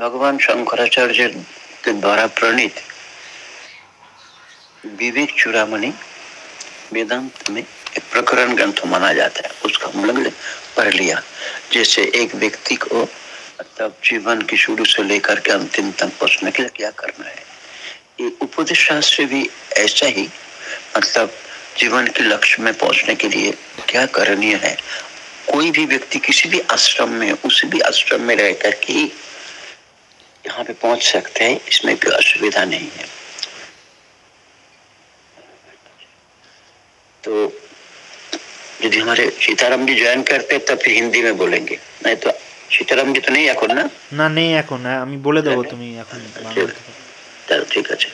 भगवान शंकराचार्य के द्वारा प्रणीत विवेक चूड़ामणि वेदांत में एक प्रकरण ग्रंथ माना जाता है। उसका मूल पढ़ लिया। जैसे एक व्यक्ति को मतलब जीवन की शुरू से लेकर के अंतिम तक पहुँचने के लिए क्या करना है? ये उपदेश शास्त्र भी ऐसा ही मतलब जीवन के लक्ष्य में पहुँचने के लिए क्या करणीय है? कोई भी व्यक्ति किसी भी आश्रम में, उसी भी आश्रम में रह करके यहाँ पे पहुंच सकते हैं इसमें कोई असुविधा नहीं है तो यदि हमारे सीताराम जी ज्वाइन करते तब फिर हिंदी में बोलेंगे नहीं तो सीताराम जी तो नहीं এখন না না নেই এখন আমি বলে দেবো তুমি এখন তাহলে ঠিক আছে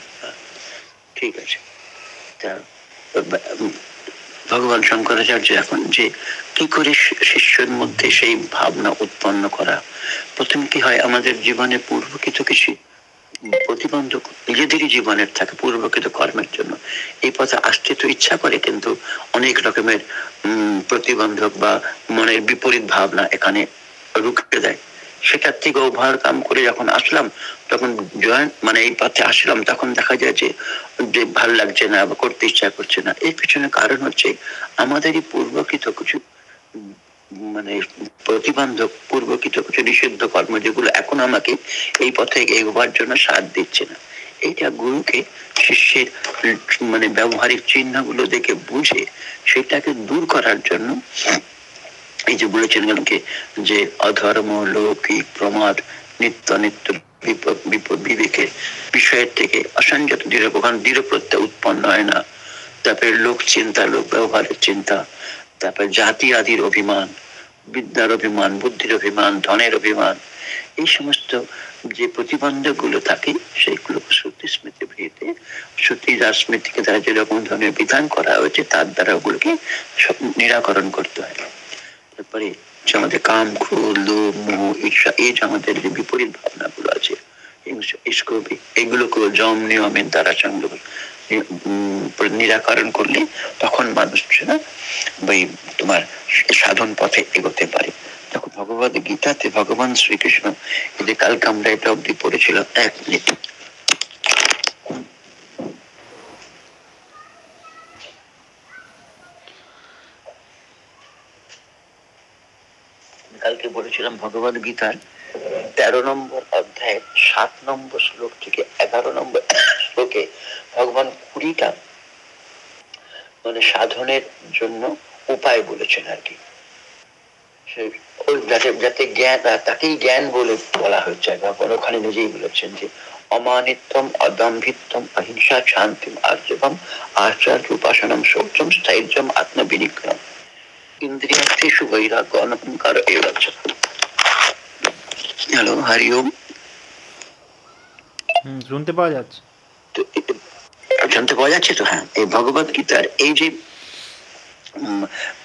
ঠিক আছে ভগবান শঙ্করাচার্য এখন যে কি করে শিষ্যের মধ্যে সেই ভাবনা উৎপন্ন করা। প্রথম কি হয়, আমাদের জীবনে পূর্বকৃত কিছু প্রতিবন্ধক, নিজেদেরই জীবনের থাকে পূর্বকৃত কর্মের জন্য। এই পথে আসতে তো ইচ্ছা করে, কিন্তু অনেক রকমের প্রতিবন্ধক বা মনের বিপরীত ভাবনা এখানে রুখে দেয়। সেটার থেকে ওভারকাম করে যখন আসলাম, তখন জয়েন মানে এই পথে আসলাম, তখন দেখা যায় যে যে ভালো লাগছে না বা করতে ইচ্ছা করছে না। এর পিছনে কারণ হচ্ছে আমাদেরই পূর্বকৃত কিছু মানে প্রতিবন্ধক, পূর্বকৃত কিছু নিষিদ্ধ কর্ম যেগুলো এখন আমাকে এই পথে এগোবার জন্য সাথ দিচ্ছে না। এইটা গুরুকে শিষ্যের মানে ব্যবহারিক চিহ্নগুলো দেখে বুঝে সেটাকে দূর করার জন্য এই যে বলেছেন গেলকে যে অধর্ম, লৌকিক প্রমাদ, নিত্য নিত্য বিবেকের বিষয়ের থেকে অসংযত দৃঢ় ওখানে দৃঢ় প্রত্যয় উৎপন্ন হয় না। তারপরে লোক চিন্তা, লোক ব্যবহারের চিন্তা, তারপরে জাতি আদির অভিমান, বিদ্যার অভিমান, বুদ্ধির অভিমান, ধনের অভিমান, এই সমস্ত যে প্রতিবন্ধকগুলো থাকে, সেইগুলো শ্রুতি স্মৃতি ভিত্তি শ্রুতি রাজস্মৃতিকে দ্বারা যেরকম ধরনের বিধান করা হয়েছে, তার দ্বারা ওগুলোকে সব নিরাকরণ করতে হয়। তারপরে যে আমাদের কাম, ক্রোধ, লোভ, মোহ, ঈর্ষা, এই যে আমাদের যে বিপরীত ভাবনা গুলো আছে জম নিয়মের দ্বারা নিরাকরণ করলে তখন মানুষ তোমার সাধন পথে এগোতে পারে। দেখো ভগবত গীতাতে ভগবান শ্রীকৃষ্ণ যে কালকে আমরা এটা অব্দি পড়েছিলাম, এক মিনিট। কালকে বলেছিলাম ভগবত গীতার তেরো নম্বর অধ্যায়ের সাত নম্বর শ্লোক থেকে এগারো নম্বর শ্লোকে ভগবান কুড়িটা মানে সাধনের জন্য উপায় বলেছেন আর কি। যাতে যাতে জ্ঞান তাকেই জ্ঞান বলে বলা হচ্ছে। ভগবান ওখানে নিজেই বলেছেন যে অমানিত্যম অদম্ভিত্বম অহিংসা শান্তিম আর্যবম আচার্য উপাসনম শৌচম স্থৈর্যম আত্মবিনিগ্রহম ইন্দ্রিয়ার্থেষু বৈরাগ্য অনহংকার এরচ হ্যালো হরি ওম শুনতে পাওয়া যাচ্ছে। শুনতে পাওয়া যাচ্ছে তো? হ্যাঁ এই ভগবত গীতার এই যে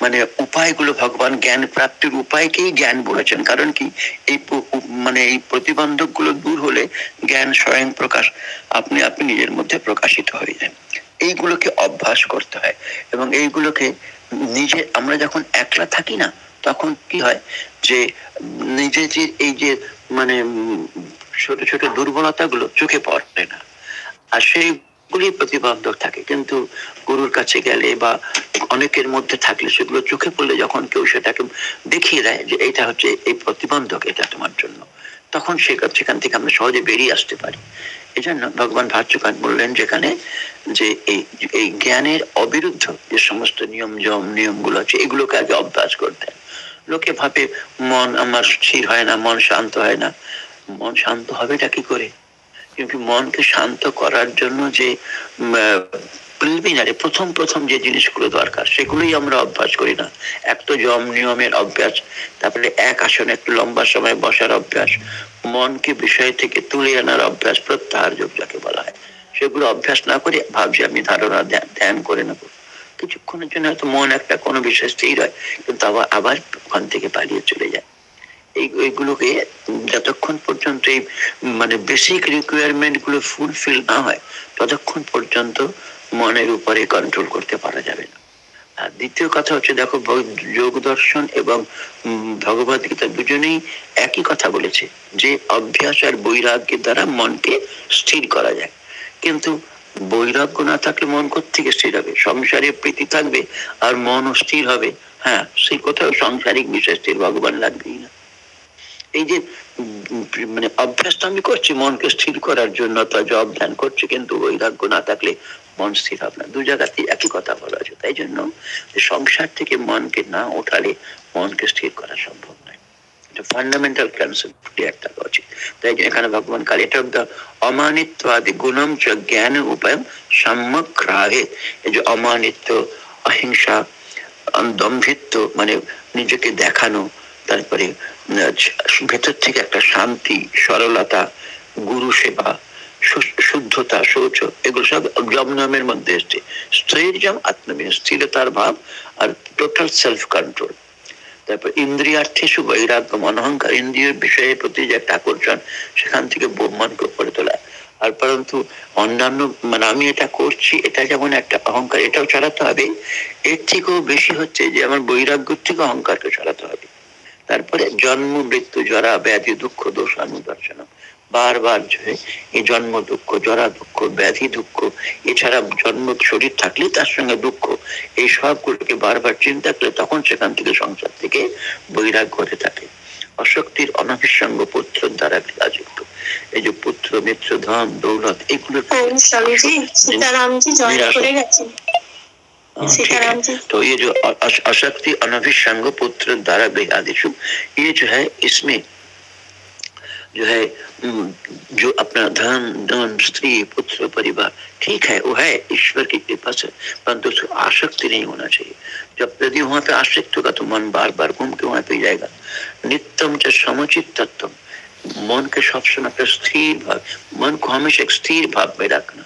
মানে উপায়গুলো ভগবান জ্ঞান প্রাপ্তির উপায়কেই জ্ঞান বলেছেন। কারণ কি এই মানে এই প্রতিবন্ধকগুলো দূর হলে জ্ঞান স্বয়ং প্রকাশ আপনি আপনি নিজের মধ্যে প্রকাশিত হয়ে যান এইগুলোকে অভ্যাস করতে হয় এবং এইগুলোকে নিজে আমরা যখন একলা থাকি না, তখন কি হয় যে নিজে যে এই যে মানে ছোট ছোট দুর্বলতা গুলো চোখে পড়ে না। আর সেই সেইগুলি প্রতিবন্ধক থাকে। কিন্তু গুরুর কাছে গেলে বা অনেকের মধ্যে থাকলে সেগুলো চোখে পড়লে যখন কেউ সেটাকে দেখিয়ে দেয় যে এটা হচ্ছে এই প্রতিবন্ধক, এটা তোমার জন্য, তখন সেখান থেকে আমরা সহজে বেরিয়ে আসতে পারি। এই জন্য ভগবান ভাষ্যকার বললেন যেখানে যে এই জ্ঞানের অবিরুদ্ধ যে সমস্ত নিয়ম, জম, নিয়মগুলো আছে, এগুলোকে আগে অভ্যাস করতেন লোকে ভাবে মন আমার স্থির হয় না, মন শান্ত হয় না। মন শান্ত হবেটা কি করে? কিন্তু মনকে শান্ত করার জন্য যে প্রিলিমিনারি প্রথম প্রথম যে জিনিসগুলো দরকার, সেগুলোই আমরা অভ্যাস করি না। এক তো জম নিয়মের অভ্যাস, তারপরে এক আসনে একটু লম্বা সময় বসার অভ্যাস, মনকে বিষয় থেকে তুলে আনার অভ্যাস, প্রত্যাহার যোগ যাকে বলা হয়। সেগুলো অভ্যাস না করে ভাবছি আমি ধারণা ধ্যান করে নেব। কিছুক্ষণের জন্য হয়তো মন একটা কোনো বিষয় স্থির হয়, কিন্তু আবার আবার ওখান থেকে পালিয়ে চলে যায়। এইগুলোকে যতক্ষণ পর্যন্ত এই মানে বেসিক রিকোয়ারমেন্টগুলো ফুলফিল না হয়, ততক্ষণ পর্যন্ত মনের উপরে কন্ট্রোল করতে পারা যাবে না। আর দ্বিতীয় কথা হচ্ছে, দেখো যোগ দর্শন এবং ভগবত গীতা দুজনেই একই কথা বলেছে যে অভ্যাস আর বৈরাগ্যের দ্বারা মনকে স্থির করা যায়। কিন্তু বৈরাগ্য না থাকলে মন থেকে স্থির হবে? সংসারে প্রীতি থাকবে আর মন স্থির হবে। হ্যাঁ সেই কোথাও সাংসারিক বিষয় স্থির, ভগবান লাগবেই না। এই যে মানে অভ্যাসটা আমি করছি, মনকে স্থির করার জন্য তো জব ধ্যান করছি, কিন্তু বৈরাগ্য না থাকলে মন স্থির হবে না। দু জায়গাতেই একই কথা বলা আছে তাই জন্য সংসার থেকে মনকে না ওঠালে মনকে স্থির করা সম্ভব ফান্ডামেন্টাল কনসেপ্ট তাই এখানে ভগবান এটা দ্য অমানিত্ব আদি গুণম চ জ্ঞান উপায় সম্যক রাহে এই যে অমানিত্ব, অহিংসা দম্ভিত্ব মানে নিজেকে দেখানো, তারপরে ভেতর থেকে একটা শান্তি, সরলতা, গুরু সেবা শুদ্ধতা, শৌচ, এগুলো সব জম নামের মধ্যে এসছে। স্থৈর্যম আত্মবিন স্থিরতার ভাব আর টোটাল সেলফ কন্ট্রোল তারপর ইন্দ্রিয়ার্থে সু বৈরাগ্য অনহংকার ইন্দ্রিয়ের বিষয়ের প্রতি যে একটা আকর্ষণ, সেখান থেকে বোমানকে করে তোলা। আর পরন্তু অন্যান্য মানে আমি এটা করছি, এটা যেমন একটা অহংকার, এটাও চালাতে হবে। এর থেকেও বেশি হচ্ছে যে আমার বৈরাগ্য থেকে অহংকারকে চালাতে হবে। তারপরে জন্ম মৃত্যু জরা ব্যাধি দুঃখ দোষ অনুদর্শন বারবার জয়ে এই জন্ম দুঃখ জরা দুঃখ ব্যাধি দুঃখ এছাড়া জন্ম শরীর থাকলে তার সঙ্গে দুঃখ। এই সবগুলোকে বারবার চিন্তা করে তখন সেখান থেকে সংসার থেকে বৈরাগ হতে থাকে। অশক্তির অনাভিসঙ্গ পুত্র দ্বারা বিরাজিত এই যে পুত্র মিত্র ধন দৌলত এগুলো तो ये जो अश- अशक्ति अनभिसंग पुत्र द्वारा बेहादिशु ये जो है इसमें जो है जो अपना धन धन स्त्री पुत्र परिवार ठीक है वो है ईश्वर की कृपा से परंतु उसको आसक्ति नहीं होना चाहिए। जब यदि वहाँ पे आसक्त होगा तो मन बार बार घूम के वहाँ पे जाएगा। नित्यम च समुचित तत्व मन के सब समय स्थिर भाव मन को हमेशा एक स्थिर भाव में रखना।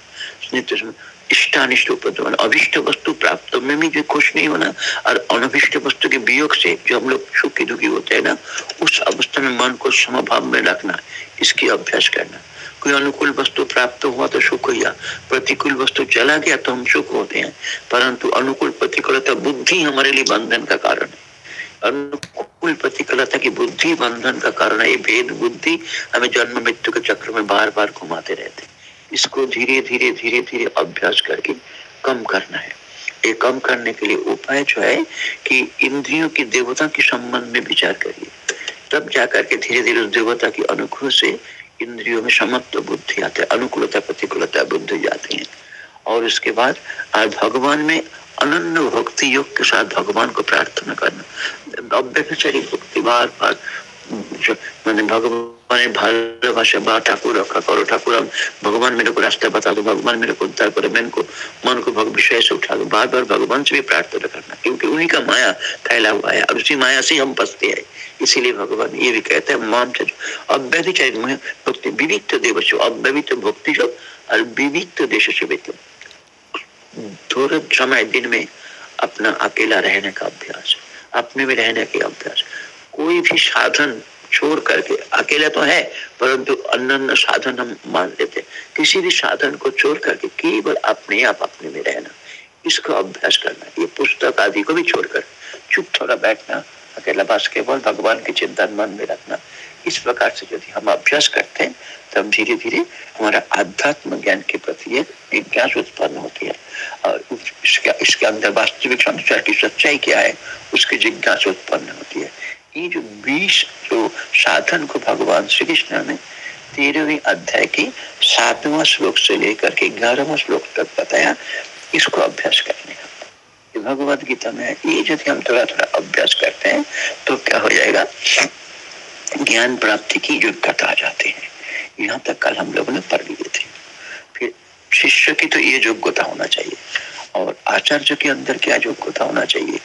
नित्य समय इष्टानिष्ट उपद्रव मतलब अभिष्ट वस्तु प्राप्त। में भी जो खुश नहीं होना और अनभिष्ट वस्तु के वियोग से जो हम लोग सुखी दुखी होते हैं ना, उस अवस्था में मन को समभाव में रखना, इसकी अभ्यास करना। कोई अनुकूल वस्तु प्राप्त हुआ तो सुख हुआ प्रतिकूल वस्तु चला गया तो हम सुख होते हैं, परंतु अनुकूल प्रतिकूलता बुद्धि हमारे लिए बंधन का कारण है। अनुकूल प्रतिकूलता की बुद्धि बंधन का कारण है, ये भेद बुद्धि हमें जन्म मृत्यु के चक्र में बार बार घुमाते रहते हैं। इसको धीरे धीरे धीरे धीरे अभ्यास करके कम करना है। ये कम करने के लिए उपाय जो है कि इंद्रियों की देवता के संबंध में विचार करिए। तब जाकर के धीरे धीरे उस देवता की अनुकूल से इंद्रियों में समत्व बुद्धि आते हैं, अनुकूलता, प्रतिकूलता बुद्धि जाती है। और उसके बाद, आज भगवान में अनन्य भक्ति योग के साथ भगवान को प्रार्थना करना। भक्ति बार बार मैंने भगवान बा ठाकुर रखा करो ठाकुर भगवान मेरे को रास्ता बता दो भगवान मेरे को उद्धार करो मन को भग विषय से उठा दो बार बार भगवान से भी प्रार्थना करना क्योंकि उन्हीं का माया फैला हुआ है और उसी माया से हम हैं इसीलिए भगवान ये भी कहते हैं माम से अव्यधि चाहे भक्ति विविध देवश अव्यवित भक्ति जो और विविध देश से थोड़ा समय दिन में अपना अकेला रहने का अभ्यास अपने में रहने का अभ्यास कोई भी साधन छोड़ करके अकेला तो है, परंतु अन्य साधन हम मान लेते। किसी भी साधन को छोड़ करके केवल अपने आप अपने में रहना, इसका अभ्यास करना, ये पुस्तक आदि को भी छोड़कर चुप थोड़ा बैठना, अकेला बस केवल भगवान की चिंतन मन में रखना, इस प्रकार से यदि हम अभ्यास करते हैं, तब धीरे धीरे हमारा आध्यात्म ज्ञान के प्रति एक जिज्ञासा उत्पन्न होती है और इसके अंदर वास्तविक संसार की सच्चाई क्या है, उसकी जिज्ञास उत्पन्न होती है ये जो बीस जो साधन को भगवान श्री कृष्ण ने तेरहवीं अध्याय के सातवां श्लोक से लेकर के ग्यारहवां श्लोक तक बताया, इसको अभ्यास करने का। भगवत गीता में ये यदि हम थोड़ा थोड़ा अभ्यास करते हैं तो क्या हो जाएगा? ज्ञान प्राप्ति की योग्यता आ जाती है, यहाँ तक कल हम लोगों ने पढ़ लिए थे। फिर शिष्य की तो ये योग्यता होना चाहिए, और आचार्य के अंदर क्या योग्यता होना चाहिए?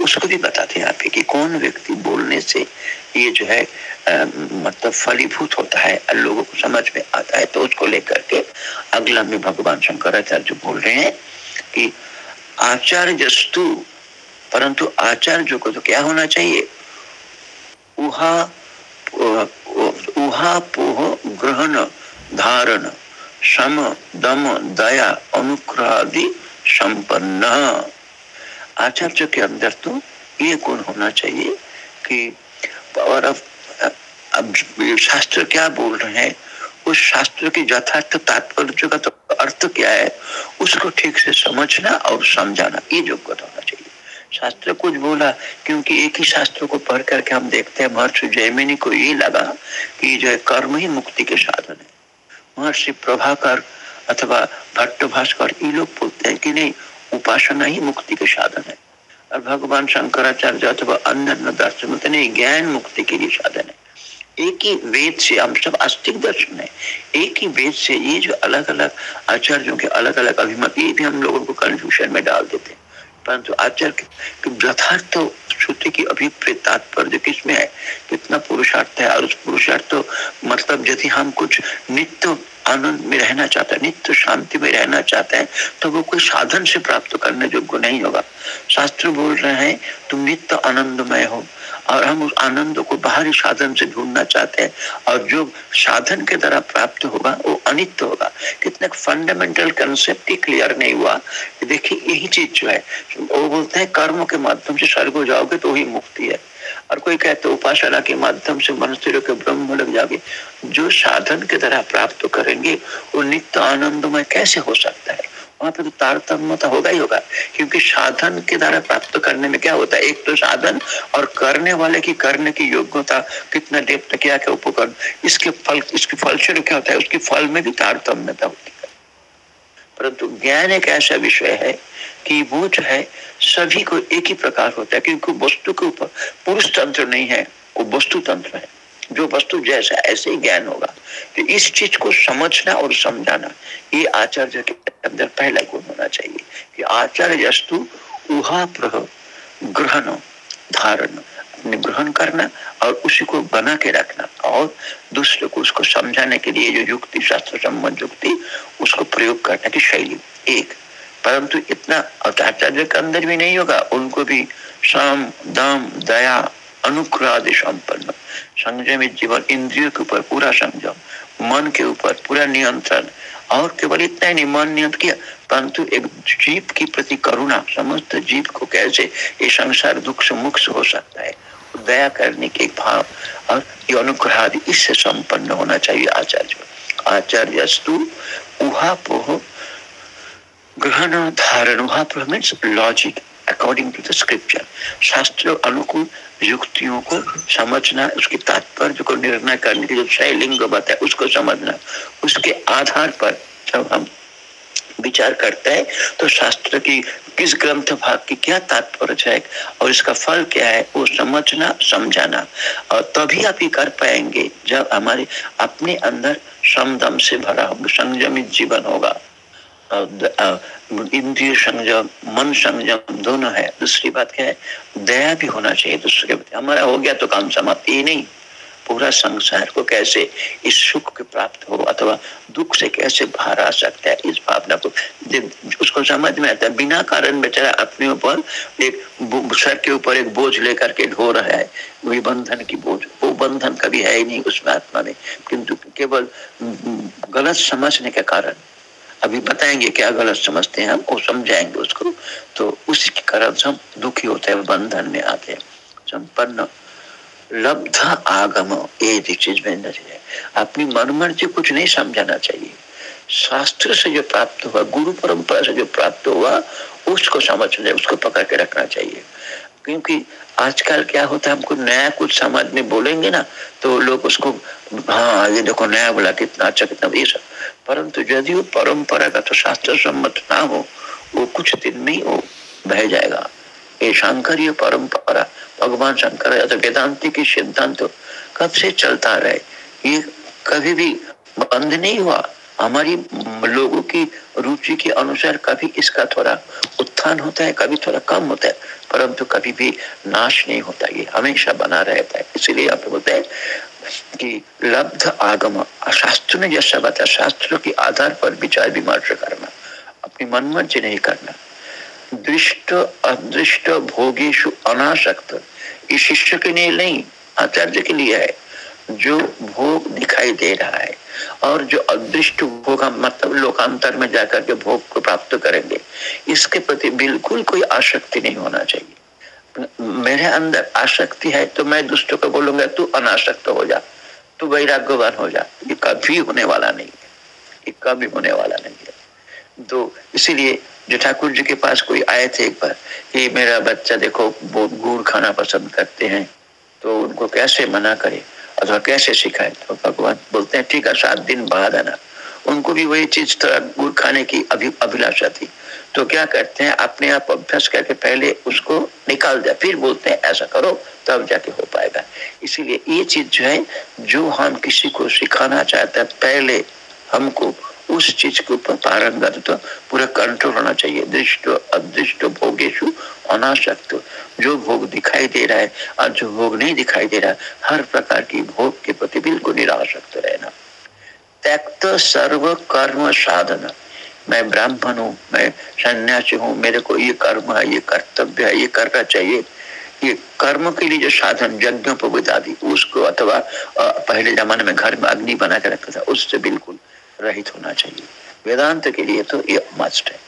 उसको भी बताते हैं आपके कि कौन व्यक्ति बोलने से ये जो है मतलब फलीभूत होता है, लोगों को समझ में आता है। तो उसको लेकर के अगला में भगवान शंकराचार्य बोल रहे हैं कि आचार्यस्तु परंतु आचार्य जो को तो क्या होना चाहिए? उहा उहापोह ग्रहण, धारण सम दम, दया अनुग्रह आदि संपन्न। आचार्य के अंदर तो ये गुण होना चाहिए कि और अब अब शास्त्र क्या बोल रहे हैं? उस शास्त्र की यथार्थ तात्पर्य का तो अर्थ क्या है? उसको ठीक से समझना और समझाना, ये योग्यता होना चाहिए। शास्त्र कुछ बोला, क्योंकि एक ही शास्त्र को पढ़ करके हम देखते हैं, महर्षि जयमिनी को ये लगा कि जो है कर्म ही मुक्ति के साधन है। महर्षि प्रभाकर अथवा भट्ट भास्कर ये लोग बोलते हैं कि नहीं उपासना ही मुक्ति के साधन है। और भगवान शंकराचार्य अथवा अन्य दर्शन नहीं ज्ञान मुक्ति के लिए साधन है। एक ही वेद से हम सब आस्तिक दर्शन है। एक ही वेद से ये जो अलग अलग आचार्यों के अलग अलग अभिमत, ये भी हम लोगों को कंफ्यूजन में डाल देते हैं। परंतु आचार्य यथार्थ श्रुति की अभिप्रेत तात्पर्य किसमें है? कितना पुरुषार्थ है? और उस पुरुषार्थ तो मतलब यदि हम कुछ नित्य आनंद में रहना चाहते हैं, नित्य शांति में रहना चाहते हैं तो वो कोई साधन से प्राप्त करने योग्य नहीं होगा। शास्त्र बोल रहे हैं, तुम नित्य आनंदमय हो। और हम उस आनंद को बाहरी साधन से ढूंढना चाहते हैं। और जो साधन के द्वारा प्राप्त होगा, वो अनित्य होगा। कितने फंडामेंटल कंसेप्ट ही क्लियर नहीं हुआ। देखिए, यही चीज़ जो है, वो बोलते हैं, कर्म के माध्यम से स्वर्ग जाओगे तो ही मुक्ति है। और कोई कहते उपासना के माध्यम से मनुष्य के ब्रह्म लग जाओगे जो साधन के द्वारा प्राप्त करेंगे, वो नित्य आनंदमय कैसे हो सकता है? वहाँ पे तो तारतम्यता होगा ही होगा, क्योंकि साधन के द्वारा प्राप्त करने में क्या होता है? एक तो साधन और करने वाले की करने की योग्यता, कितना डेप्थ क्या क्या उपकरण, इसके फल, इसके फलस्वरूप क्या होता है? उसके फल में भी तारतम्यता होती है। परंतु ज्ञान एक ऐसा विषय है कि वो जो है, सभी को एक ही प्रकार होता है, क्योंकि वस्तु के ऊपर पुरुष तंत्र नहीं है, वो वस्तु तंत्र है। जो वस्तु जैसा ऐसे ही ज्ञान होगा। तो इस चीज़ को समझना और समझाना, ये आचार्य के अंदर पहला गुण होना चाहिए कि आचार्य वस्तु ग्रहण, धारण ग्रहण करना और उसी को बना के रखना और दूसरे को उसको समझाने के लिए जो युक्ति, शास्त्र संबंध युक्ति, उसको प्रयोग करने की शैली। एक, परंतु इतना आचार्य के अंदर भी नहीं होगा, उनको भी शाम दाम, दया अनुग्रह आदि संपन्न संयमित जीवन इंद्रियों के ऊपर पूरा संयम, मन के ऊपर पूरा नियंत्रण, और केवल इतना ही नहीं, मन नियंत्रण किया। परंतु एक जीव की प्रति करुणा समस्त जीव को कैसे ये संसार दुख से मुक्त हो सकता है? दया करने के भाव और ये अनुग्रह इससे संपन्न होना चाहिए आचार्य। आचार्य उहापोह ग्रहण धारण, उहापोह means logic according to the scripture शास्त्र अनुकूल युक्तियों को समझना, उसके तात्पर्य को निर्णय करने की जो शैलिंग बताए उसको समझना, उसके आधार पर जब हम विचार करते हैं तो शास्त्र की किस ग्रंथ भाग की क्या तात्पर्य है और इसका फल क्या है, वो समझना, समझाना। और तभी आप ये कर पाएँगे जब हमारे अपने अंदर समदम से भरा होगा, संयमित जीवन होगा। इंद्रिय संयम, मन संयम दोनों है। दूसरी बात क्या है? दया भी होना चाहिए दूसरे के प्रति। हमारा हो गया तो काम समाप्त। ये नहीं। पूरा संसार को कैसे इस सुख के प्राप्त हो अथवा दुख से कैसे बाहर आ सकता है, इस भावना को उसको समझ में आता है। बिना कारण बेचारा अपने ऊपर एक सर के ऊपर एक बोझ लेकर के ढो रहा है। वही बंधन की बोझ। वो बंधन कभी है ही नहीं, उसमें आत्मा में किंतु केवल गलत समझने के कारण अभी बताएँगे क्या गलत समझते हैं हम वो समझाएँगे उसको तो उसी के कारण हम दुखी होते हैं, बंधन में हैं। संपन्न लब्ध आगम, ये चीज़ में है। अपनी मनमर्जी कुछ नहीं समझाना चाहिए। शास्त्र से जो प्राप्त हुआ, गुरु परंपरा से जो प्राप्त हुआ, उसको समझना, उसको पकड़ के रखना चाहिए। क्योंकि आजकल क्या होता है, हमको नया कुछ समाज में बोलेंगे ना तो लोग उसको हाँ ये देखो नया बोला, कितना अच्छा कितना, ये सब। परंतु यदि वो परंपरा का तो शास्त्र सम्मत ना हो, वो कुछ दिन में वो बह जाएगा। ये शंकरीय परंपरा, भगवान शंकर तो वेदांति की सिद्धांत कब से चलता रहे? ये कभी भी बंद नहीं हुआ? हमारी लोगों की रुचि के अनुसार कभी इसका थोड़ा उत्थान होता है, कभी थोड़ा कम होता है, परंतु कभी भी नाश नहीं होता। ये हमेशा बना रहता है। इसीलिए आप बोलते हैं कि लब्ध आगम शास्त्र ने जैसा बताया शास्त्र के आधार पर विचार विमर्श करना, अपनी मनमर्जी नहीं करना। दृष्ट, अदृष्ट भोगेशु अनाशक्त ये शिष्य के लिए नहीं, आचार्य के लिए है। जो भोग दिखाई दे रहा है, और जो अदृष्ट भोग मतलब लोकांतर में जाकर के भोग को प्राप्त करेंगे, इसके प्रति बिल्कुल कोई आसक्ति नहीं होना चाहिए। मेरे अंदर आसक्ति है तो मैं दुष्ट को बोलूँगा, तू अनासक्त हो जा, तू वैराग्यवान हो जा। ये कभी होने वाला नहीं है। ये कभी होने वाला नहीं है। तो इसीलिए जो ठाकुर जी के पास कोई आए थे एक बार कि मेरा बच्चा देखो, वो गुड़ खाना पसंद करते हैं तो उनको कैसे मना करे अथवा कैसे सिखाए? तो भगवान बोलते हैं, ठीक है, सात दिन बाद आना उनको भी वही चीज़, थोड़ा गुड़ खाने की अभी, अभिलाषा थी। तो क्या करते हैं? अपने आप अभ्यास करके पहले उसको निकाल दिया फिर बोलते हैं, ऐसा करो, तब जाके हो पाएगा। इसीलिए ये चीज़ जो है, जो हम किसी को सिखाना चाहते हैं, पहले हमको उस चीज़ के ऊपर पारंगत पूरा कंट्रोल होना चाहिए। दृष्ट, अदृष्ट, भोगेशु, अनाशक्त। जो भोग दिखाई दे रहा है और जो भोग नहीं दिखाई दे रहा है हर प्रकार की भोग के प्रति बिल्कुल निराशक्त रहना। त्यक्त सर्व कर्म साधन मैं ब्राह्मण हूँ, मैं सन्यासी हूँ, मेरे को ये कर्म है, ये कर्तव्य है, ये करना चाहिए। ये कर्म के लिए जो साधन, यज्ञ आदि, उसको अथवा पहले जमाने में घर में अग्नि बना के रखा था, उससे बिल्कुल रहित होना चाहिए। वेदांत के लिए तो ये मस्ट है।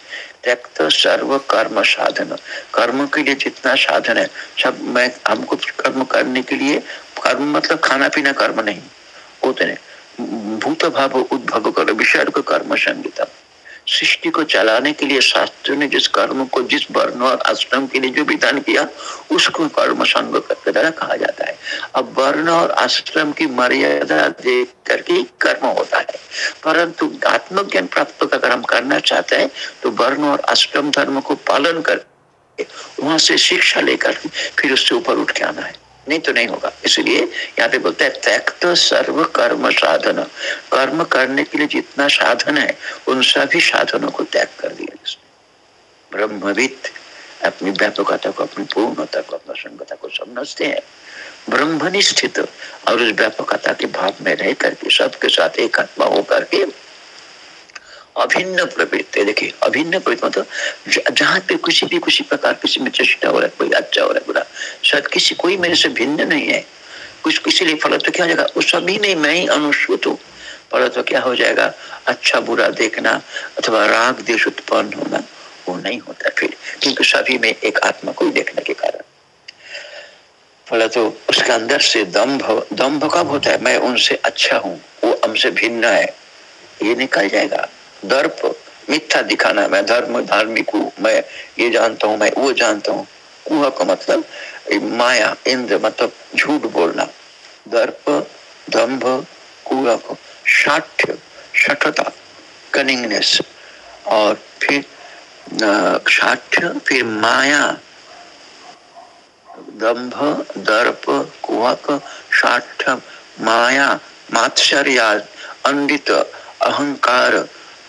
त्यक्त सर्व कर्म साधन। कर्म के लिए जितना साधन है, सब मैं, हमको कर्म करने के लिए, कर्म मतलब खाना पीना कर्म नहीं। होते नहीं भूत भाव, उद्भव कर विषय कर्म संगीता सृष्टि को चलाने के लिए शास्त्र ने जिस कर्म को, जिस वर्ण और आश्रम के लिए जो विधान किया, उसको कर्म संग द्वारा कहा जाता है। अब वर्ण और आश्रम की मर्यादा देख करके कर्म होता है। परंतु आत्मज्ञान प्राप्त अगर हम करना चाहते हैं तो वर्ण और आश्रम धर्म को पालन कर वहाँ से शिक्षा लेकर फिर उससे ऊपर उठ के आना है। नहीं तो नहीं होगा। इसलिए यहाँ पे बोलते हैं, त्यक्त सर्व कर्म साधन। कर्म करने के लिए जितना साधन है, उन सभी साधनों को त्याग कर दिया ब्रह्मविद अपनी व्यापकता को, अपनी पूर्णता को, अपना संगता को समझते हैं। ब्रह्मनि स्थित और उस व्यापकता के भाव में रह करके, सबके साथ एक आत्मा होकर के अभिन्न प्रवृत्ति देखिए, अभिन्न प्रवृत्ति मतलब जहाँ पे किसी भी किसी प्रकार किसी में चेष्टा हो रहा है, कोई अच्छा हो रहा है, बुरा। शायद किसी, कोई मेरे से भिन्न नहीं है। कुछ, किसी लिए फल तो क्या हो जाएगा? वो सभी नहीं, मैं ही अनुसूत हूँ। फल तो क्या हो जाएगा? अच्छा बुरा देखना अथवा राग देश उत्पन्न होना, वो नहीं होता फिर, क्योंकि सभी में एक आत्मा को देखने के कारण। फल तो उसके अंदर से दम्भ दम्भ कब होता है? मैं उनसे अच्छा हूँ, वो हमसे भिन्न है। ये निकल जाएगा। दर्प मिथ्या दिखाना मैं धर्म, धार्मिक हूँ। मैं ये जानता हूँ, मैं वो जानता हूँ। कुह का मतलब माया, इंद्र मतलब झूठ बोलना। दर्प दम्भ कुह को शठता, कनिंगनेस। और फिर साठ्य फिर माया। दम्भ दर्प कुहक साठ्य माया, मात्सर्या अंडित अहंकार।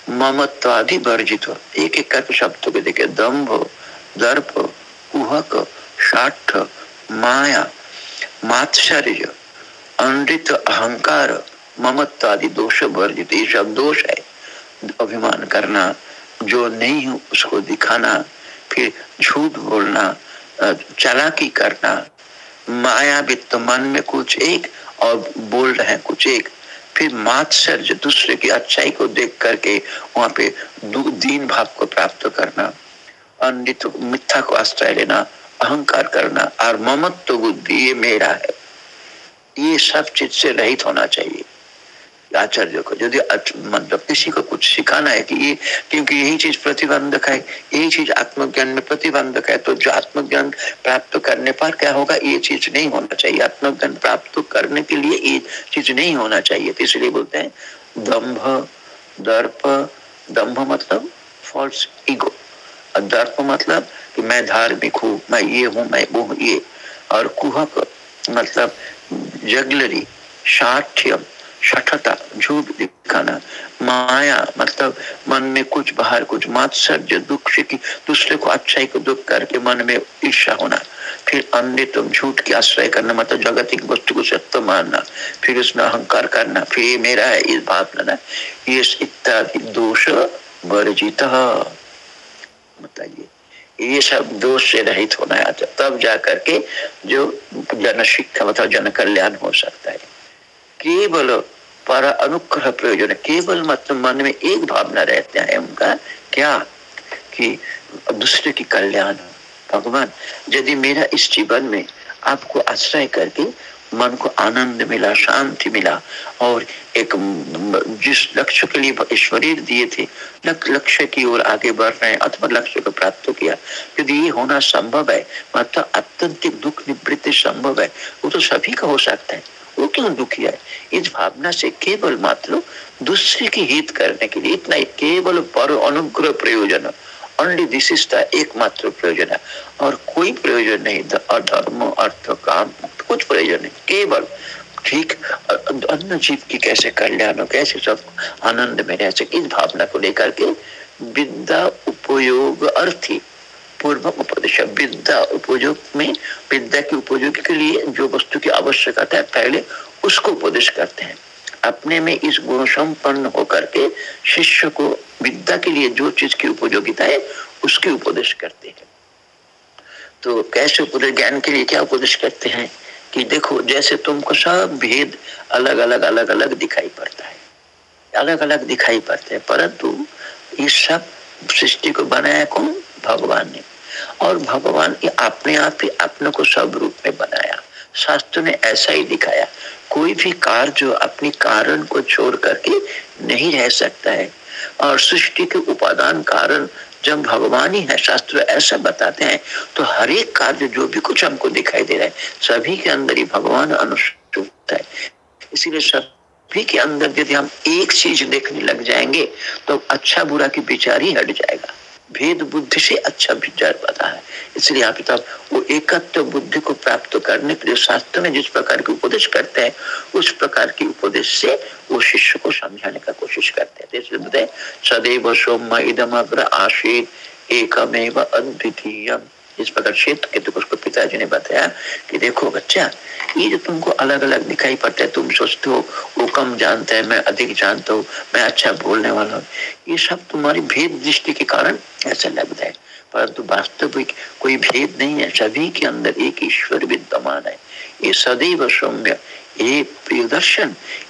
ममत्वादि वर्जित एक एक करके शब्दों को देखे दम्भ, दर्प, कुहक साठ माया, मात्सर्य अमृत अहंकार, ममत्वादि दोष वर्जित ये सब दोष है। अभिमान करना, जो नहीं हो, उसको दिखाना, फिर झूठ बोलना चालाकी करना। माया वित्त मन में कुछ एक और बोल रहे हैं कुछ एक। फिर मात्सर्य दूसरे की अच्छाई को देख करके वहाँ पे दीन भाव को प्राप्त करना अन्य मिथ्या को आश्रय लेना, अहंकार करना और ममत्व बुद्धि ये मेरा है। ये सब चीज़ से रहित होना चाहिए। आचार्य को, यदि मतलब किसी को कुछ सिखाना है कि ये, क्योंकि यही चीज़ प्रतिबंधक है, यही चीज़ आत्मज्ञान में प्रतिबंधक है तो जो आत्मज्ञान प्राप्त करने पर क्या होगा? ये चीज़ नहीं होना चाहिए। आत्मज्ञान प्राप्त करने के लिए ये चीज़ नहीं होना चाहिए। तो इसलिए बोलते हैं दम्भ दर्प दम्भ मतलब फॉल्स ईगो और दर्प मतलब कि मैं धार्मिक हूँ, मैं ये हूँ, मैं वो ये। और कुहक मतलब जगलरी, साठ्यम। शठता झूठ दिखाना, माया मतलब मन में कुछ बाहर, कुछ मात्सर्य, दुख की दूसरे को अच्छाई को दुख करके मन में ईर्षा होना। फिर अन्य तुम झूठ की आश्रय करना मतलब जगतिक वस्तु को सत्य मानना, फिर उसमें अहंकार करना, फिर ये मेरा है, इस भाव लेना ये इत्यादि दोष वर्जित बताइए, ये सब दोष से रहित होना है, तब जा करके जो जन शिक्षा मतलब जन कल्याण हो सकता है। केवल पर अनुग्रह प्रयोजन, केवल मतलब मन में एक भावना रहते हैं उनका क्या? कि दूसरे की कल्याण, भगवान, यदि मेरा इस जीवन में आपको आश्रय करके मन को आनंद मिला, शांति मिला, और एक जिस लक्ष्य के लिए शरीर दिए थे लक्ष्य की ओर आगे बढ़ रहे हैं, अथवा लक्ष्य को प्राप्त किया, यदि ये होना संभव है मतलब अत्यंतिक दुख निवृत्ति संभव है, वो तो सभी का हो सकता है। वो क्यों दुखी है? इस भावना से केवल मात्र दूसरे की हित करने के लिए इतना ही, केवल पर अनुग्रह प्रयोजन। ओनली दिस इज़ द एकमात्र प्रयोजन है। और कोई प्रयोजन नहीं धर्म अर्थ, काम, कुछ प्रयोजन नहीं, केवल ठीक, अन्य जीव की कैसे कल्याण हो, कैसे सब आनंद में रह सके, इस भावना को लेकर के विद्या, उपयोग, अर्थी पूर्व उपदेश विद्या उपयोग में, विद्या के उपयोग के लिए जो वस्तु की आवश्यकता है, पहले उसको उपदेश करते हैं। अपने में इस गुण संपन्न होकर के शिष्य को विद्या के लिए जो चीज़ की उपयोगिता है, उसकी उपदेश करते हैं। तो कैसे उपदेश, ज्ञान के लिए क्या उपदेश करते हैं? कि देखो, जैसे तुमको सब भेद अलग अलग अलग अलग दिखाई पड़ता है। अलग अलग दिखाई पड़ते हैं, परंतु इस सब सृष्टि को बनाया कौन? भगवान ने। और भगवान अपने आप ही अपने को सब रूप में बनाया। शास्त्र ने ऐसा ही दिखाया, कोई भी कार्य जो अपनी कारण को छोड़ करके नहीं रह सकता है, और सृष्टि के उपादान कारण जब भगवान ही है, शास्त्र ऐसा बताते हैं तो हर एक कार्य जो भी कुछ हमको दिखाई दे रहा है, सभी के अंदर ही भगवान अनुष्ठित है। इसीलिए सभी के अंदर यदि हम एक चीज़ देखने लग जाएँगे तो अच्छा बुरा की विचार ही हट जाएगा। भेद बुद्धि से अच्छा विचार पता है। इसलिए आप तब वो एकत्व बुद्धि को प्राप्त करने के लिए शास्त्र में जिस प्रकार के उपदेश करते हैं, उस प्रकार के उपदेश से वो शिष्य को समझाने का कोशिश करते हैं। इसलिए सदैव सोम इदम अग्र आशीत एकमेव अद्वितीय इस प्रकार क्षेत्र के तो उसको पिताजी ने बताया कि देखो बच्चा, ये जो तुमको अलग अलग दिखाई पड़ता है, तुम सोचते हो, वो कम जानते हैं, मैं अधिक जानता हूँ, मैं अच्छा बोलने वाला हूँ। ये सब तुम्हारी भेद दृष्टि के कारण ऐसा लगता है। परंतु वास्तविक कोई भेद नहीं है, सभी के अंदर एक ईश्वर विद्यमान है। ये सदैव सौम्य एक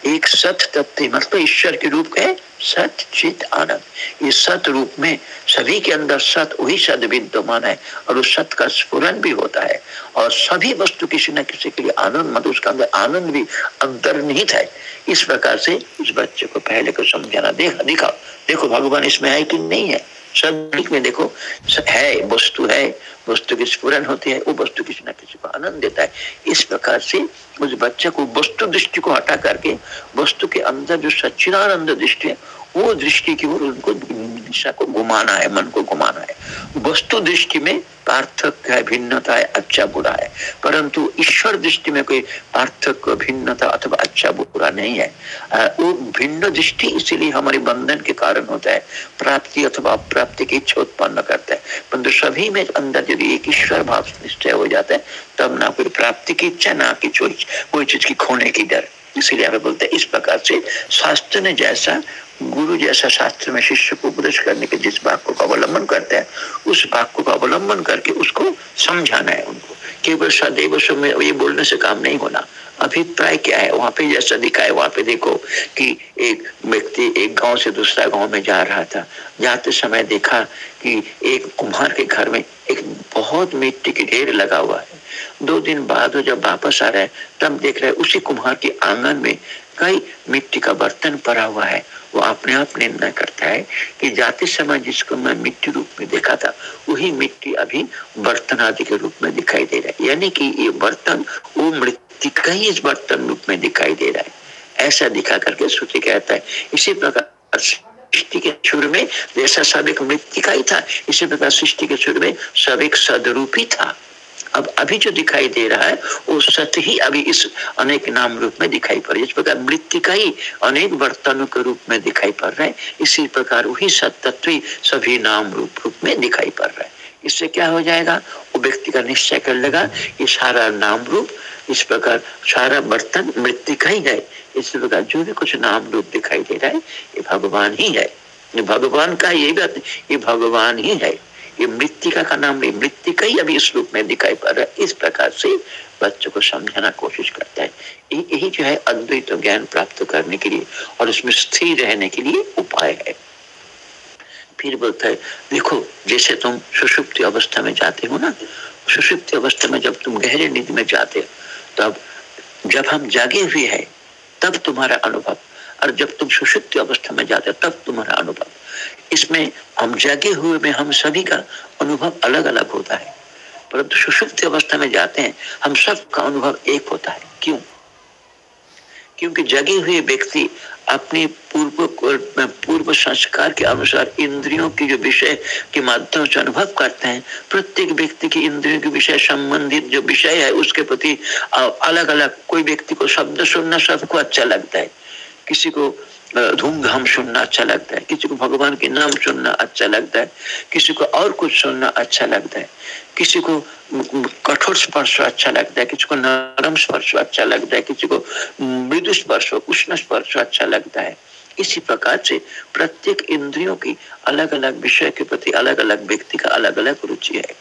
एक सत तत्व मतलब ईश्वर के रूप है सत, चित, आनंद। ये सत रूप में सभी के अंदर सत, वही सद विद्यमान है और उस सत का स्फुरन भी होता है। और सभी वस्तु किसी न किसी के लिए आनंद मतलब उसका अंदर आनंद भी अंतर्निहित है। इस प्रकार से इस बच्चे को पहले को समझाना, देखा, दिखाओ। देखो, भगवान इसमें है कि नहीं है? सभी में देखो है, वस्तु है, वस्तु की स्फुरन होती है, वो वस्तु किसी ना किसी को आनंद देता है। इस प्रकार से उस बच्चे को वस्तु दृष्टि को हटा करके, वस्तु के अंदर जो सच्चिदानंद दृष्टि है वो दृष्टि की ओर उनको दिशा को घुमाना है, मन को घुमाना है। वस्तु दृष्टि में पार्थक्य है, भिन्नता है अच्छा बुरा है। परंतु ईश्वर दृष्टि में कोई पार्थक्य, भिन्नता अथवा अच्छा बुरा नहीं है। वो भिन्न दृष्टि इसीलिए हमारे बंधन के कारण होता है। प्राप्ति अथवा अप्राप्ति की इच्छा उत्पन्न करता है। परंतु सभी में अंदर यदि एक ईश्वर भाव निश्चय हो जाता है, तब ना कोई प्राप्ति की इच्छा, ना कि कोई चीज़ की खोने की डर। इसीलिए बोलते हैं, इस प्रकार से शास्त्र ने जैसा गुरु जैसा शास्त्र में शिष्य को उपदेश करने के जिस वाक्य को अवलंबन करते हैं, उस वाक्य को अवलंबन करके उसको समझाना है उनको। केवल सदैव में ये बोलने से काम नहीं होना। अभिप्राय क्या है? वहाँ पे जैसा दिखा है, वहाँ पे देखो कि एक व्यक्ति एक गाँव से दूसरा गाँव में जा रहा था। जाते समय देखा कि एक कुम्हार के घर में एक बहुत मिट्टी की ढेर लगा हुआ है। दो दिन बाद वो जब वापस आ रहा है, तब देख रहे उसी कुम्हार के आँगन में कई मिट्टी का बर्तन पड़ा हुआ है। वो अपने आप निर्णय करता है कि जाते समय जिसको मैं मिट्टी रूप में देखा था, वही मिट्टी अभी बर्तन आदि के रूप में दिखाई दे रहा है। यानी कि ये बर्तन, वो मृत्यु का ही इस बर्तन रूप में दिखाई दे रहा है। ऐसा दिखा करके श्रुति कहता है, इसी प्रकार सृष्टि के सुर में जैसा सब एक मृत्यु का ही था, इसी प्रकार सृष्टि के सुर में सब एक सदरूपी था। अब अभी जो दिखाई दे रहा है, वो सत्य ही अभी इस अनेक नाम रूप में दिखाई पड़ रही है। इस प्रकार मृत्यु का ही अनेक बर्तनों के रूप में दिखाई पड़ रहा है। इसी प्रकार वही सत्य ही सभी नाम रूप रूप में दिखाई पड़ रहा है। इससे क्या हो जाएगा? वो व्यक्ति का निश्चय कर लेगा ये सारा नाम रूप, इस प्रकार सारा बर्तन मृत्यु का ही है। इस प्रकार जो भी कुछ नाम रूप दिखाई दे रहा है, ये भगवान ही है। भगवान का ये बात ये भगवान ही है। ये मृतिका का नाम नहीं मृतिका ही अभी इस रूप में दिखाई पड़ रहा है। इस प्रकार से बच्चों को समझाना कोशिश करता है। यही जो है अद्वैत ज्ञान प्राप्त करने के लिए और उसमें स्थिर रहने के लिए उपाय है। फिर बोलता है, देखो, जैसे तुम सुषुप्ति अवस्था में जाते हो ना, सुषुप्ति अवस्था में जब तुम गहरे नींद में जाते हो, तब जब हम जागे हुए हैं, तब तुम्हारा अनुभव। और जब तुम सुषुप्ति अवस्था में जाते हो, तब तुम्हारा अनुभव। इसमें हम जागे हुए में हम सभी का अनुभव अलग अलग होता है। परंतु सुषुप्ति अवस्था में जाते हैं, हम सबका अनुभव एक होता है। क्यों? क्योंकि जगे हुए व्यक्ति अपने पूर्व पूर्व संस्कार के अनुसार इंद्रियों की जो विषय के माध्यम से अनुभव करते हैं, प्रत्येक व्यक्ति की इंद्रियों के विषय संबंधित जो विषय है, उसके प्रति अलग अलग कोई व्यक्ति को शब्द सुनना सबको अच्छा लगता है। किसी को धूमधाम सुनना अच्छा लगता है। किसी को भगवान के नाम सुनना अच्छा लगता है। किसी को और कुछ सुनना अच्छा लगता है। किसी को कठोर स्पर्श अच्छा लगता है। किसी को नरम स्पर्श अच्छा लगता है। किसी को मृदु स्पर्श, उष्ण स्पर्श अच्छा लगता है। इसी प्रकार से प्रत्येक इंद्रियों की अलग अलग विषय के प्रति अलग अलग व्यक्ति का अलग अलग रुचि है।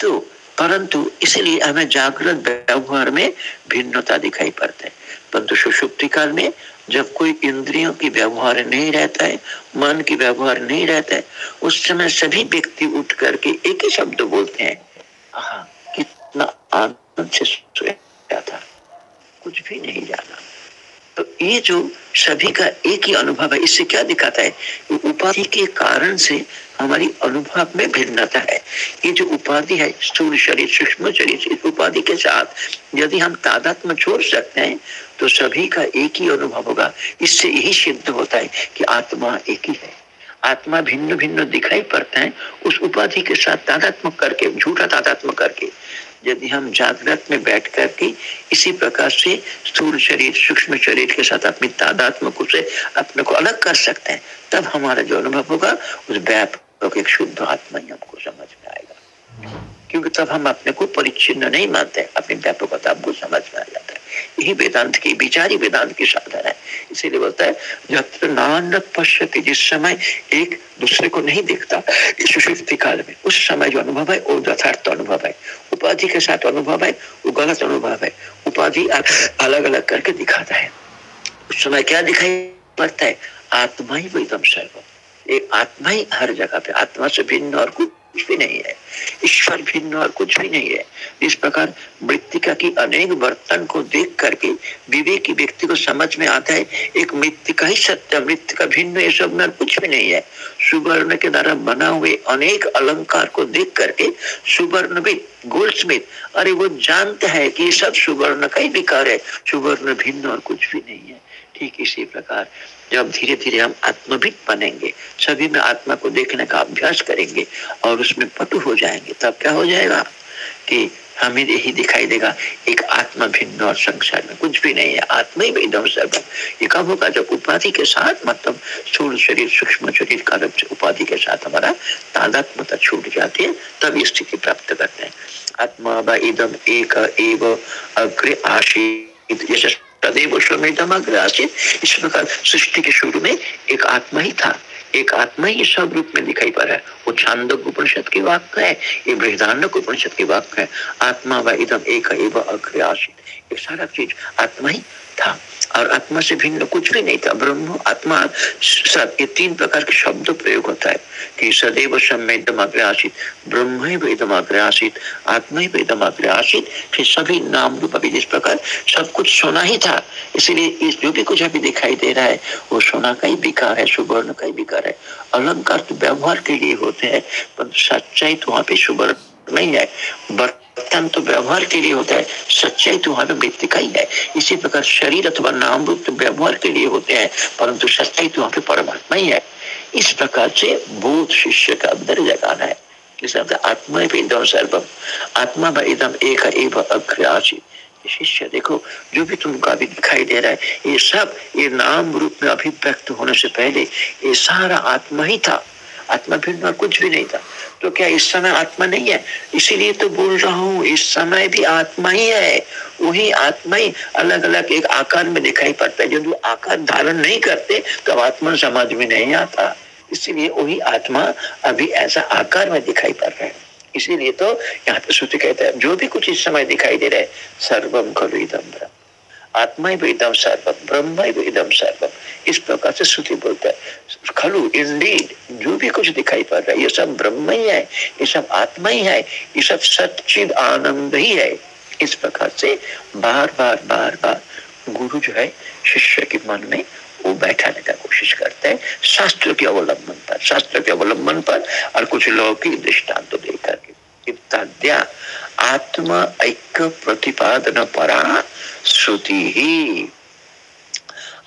तो परंतु इसलिए हमें जागृत व्यवहार में भिन्नता दिखाई पड़ता है। परंतु सुषुप्ति काल में जब कोई इंद्रियों की व्यवहार नहीं रहता है, मन की व्यवहार नहीं रहता है, उस समय सभी व्यक्ति उठ करके एक ही शब्द बोलते हैं हाँ कितना आनंद से सोया था, कुछ भी नहीं जाना। तो ये जो सभी का एक ही अनुभव है, इससे क्या दिखाता है? उपाधि के कारण से हमारी अनुभव में भिन्नता है। ये जो उपाधि है, स्थूल शरीर, सूक्ष्म शरीर, इस उपाधि के साथ यदि हम तादात्म छोड़ सकते हैं तो सभी का एक ही अनुभव होगा। इससे यही सिद्ध होता है कि आत्मा एक ही है। आत्मा भिन्न भिन्न दिखाई पड़ता है, उस उपाधि के साथ तादात्मक करके, झूठा तादात्मक करके। यदि हम जागृत में बैठ कर के इसी प्रकार से स्थूल शरीर, सूक्ष्म शरीर के साथ अपनी तादात्मक से अपने को अलग कर सकते हैं, तब हमारा जो अनुभव होगा, उस व्यापक एक शुद्ध आत्मा ही हमको समझ में आएगा। क्योंकि तब हम अपने को परिच्छिन्न नहीं मानते, अपनी व्यापकता हमको समझ में आ जाता है। यही वेदांत की, विचारी वेदांत की साधन है। इसीलिए बोलता है जब नान पश्यति, जिस समय एक दूसरे को नहीं देखता सुषुप्ति काल में, उस समय जो अनुभव है, वो यथार्थ अनुभव है। उपाधि के साथ अनुभव है, वो गलत अनुभव है। उपाधि अलग अलग करके दिखाता है। उस समय क्या दिखाई पड़ता है? आत्मा ही वो एकदम सर्व एक आत्मा ही हर जगह पे, आत्मा से भिन्न और कुछ कुछ भी नहीं है। ईश्वर भिन्न और कुछ भी नहीं है। इस प्रकार मृतिका की अनेक बर्तन को देख करके विवेकी व्यक्ति को समझ में आता है, एक मृतिका ही सत्य, मृतिका भिन्न ये सब में कुछ भी नहीं है। सुवर्ण के द्वारा बना हुए अनेक अलंकार को देख करके सुवर्ण भी गोल्ड अरे वो जानता है कि सब सुवर्ण का ही विकार है। सुवर्ण भिन्न और कुछ भी नहीं है। ठीक इसी प्रकार जब धीरे धीरे हम आत्मभित बनेंगे, सभी में आत्मा को देखने का अभ्यास करेंगे और उसमें पटु हो जाएँगे, तब क्या हो जाएगा कि हमें यही दिखाई देगा, एक आत्मा भिन्न और संसार में कुछ भी नहीं है, आत्मा ही वेदम सर्वम ये कब होगा? जब उपाधि के साथ मतलब स्थूल शरीर, सूक्ष्म शरीर का उपाधि के साथ हमारा तादात्मता छूट जाती है, तब स्थिति प्राप्त करते हैं। आत्मा व एक एव अग्र आशीत तदेव इस प्रकार सृष्टि के शुरू में एक आत्मा ही था। एक आत्मा ही सब रूप में दिखाई पड़ रहा है। वो छांद उपनिषद के वाक्य है, ये बृहदान्य उपनिषद के वाक्य है। आत्मा व एक ये सारा चीज़ आत्मा ही था। और आत्मा से भिन्न कुछ भी नहीं था। ब्रह्म, आत्मा, सब ये तीन प्रकार के शब्द प्रयोग होता है कि सदैव सम्यदमाग्र आशित ब्रह्म ही वेदमाग्र आशित आत्मा ही वेदमाग्र आशित फिर सभी नाम रूप अभी जिस प्रकार सब कुछ सोना ही था। इसीलिए इस जो भी कुछ अभी दिखाई दे रहा है, वो सोना का ही विकार है, सुवर्ण का ही विकार है। अलंकार तो व्यवहार के लिए होते हैं, पर सच्चाई तो वहाँ पे सुवर्ण नहीं है। बर्तन तो व्यवहार के लिए होता है, सच्चाई तो वहाँ पे व्यक्ति का ही है। इसी प्रकार शरीर अथवा नाम रूप तो व्यवहार के लिए होते हैं, परंतु सच्चाई तो वहाँ परमात्मा ही है। इस प्रकार से बोध शिष्य का अंदर जगाना है। आत्मा आत्मा शिष्य देखो, जो भी तुमको अभी दिखाई दे रहा है, ये सब, ये नाम रूप में अभिव्यक्त होने से पहले, ये सारा आत्मा ही था। आत्मा भिन्न और कुछ भी नहीं था। तो क्या इस समय आत्मा नहीं है? इसीलिए तो बोल रहा हूँ, इस समय भी आत्मा ही है। वही आत्मा ही अलग अलग एक आकार में दिखाई पड़ता है। जो आकार धारण नहीं करते तो आत्मा समाज में नहीं आता। इसीलिए वही आत्मा अभी ऐसा आकार में दिखाई पड़ रहा है। इसीलिए तो यहाँ पे श्रुति कहता है, जो भी कुछ इस समय दिखाई दे रहा है सर्वम खलु इदम ब्रह्म। आत्मा इदम सर्वम ब्रह्म इदम सर्वम इस प्रकार से श्रुति बोलता है। खलु इंडीड जो भी कुछ दिखाई पड़ रहा है, ये सब ब्रह्म ही है ये सब आत्मा ही है ये सब सचिद आनंद ही है। इस प्रकार से बार बार बार बार गुरु जो है, शिष्य के मन में वो बैठाने का कोशिश करते हैं। शास्त्र के अवलंबन पर, शास्त्र के अवलंबन पर और कुछ लौकिक दृष्टांत तो देकर के इत्याद्या आत्म ऐक्य प्रतिपादन परा श्रुति। ही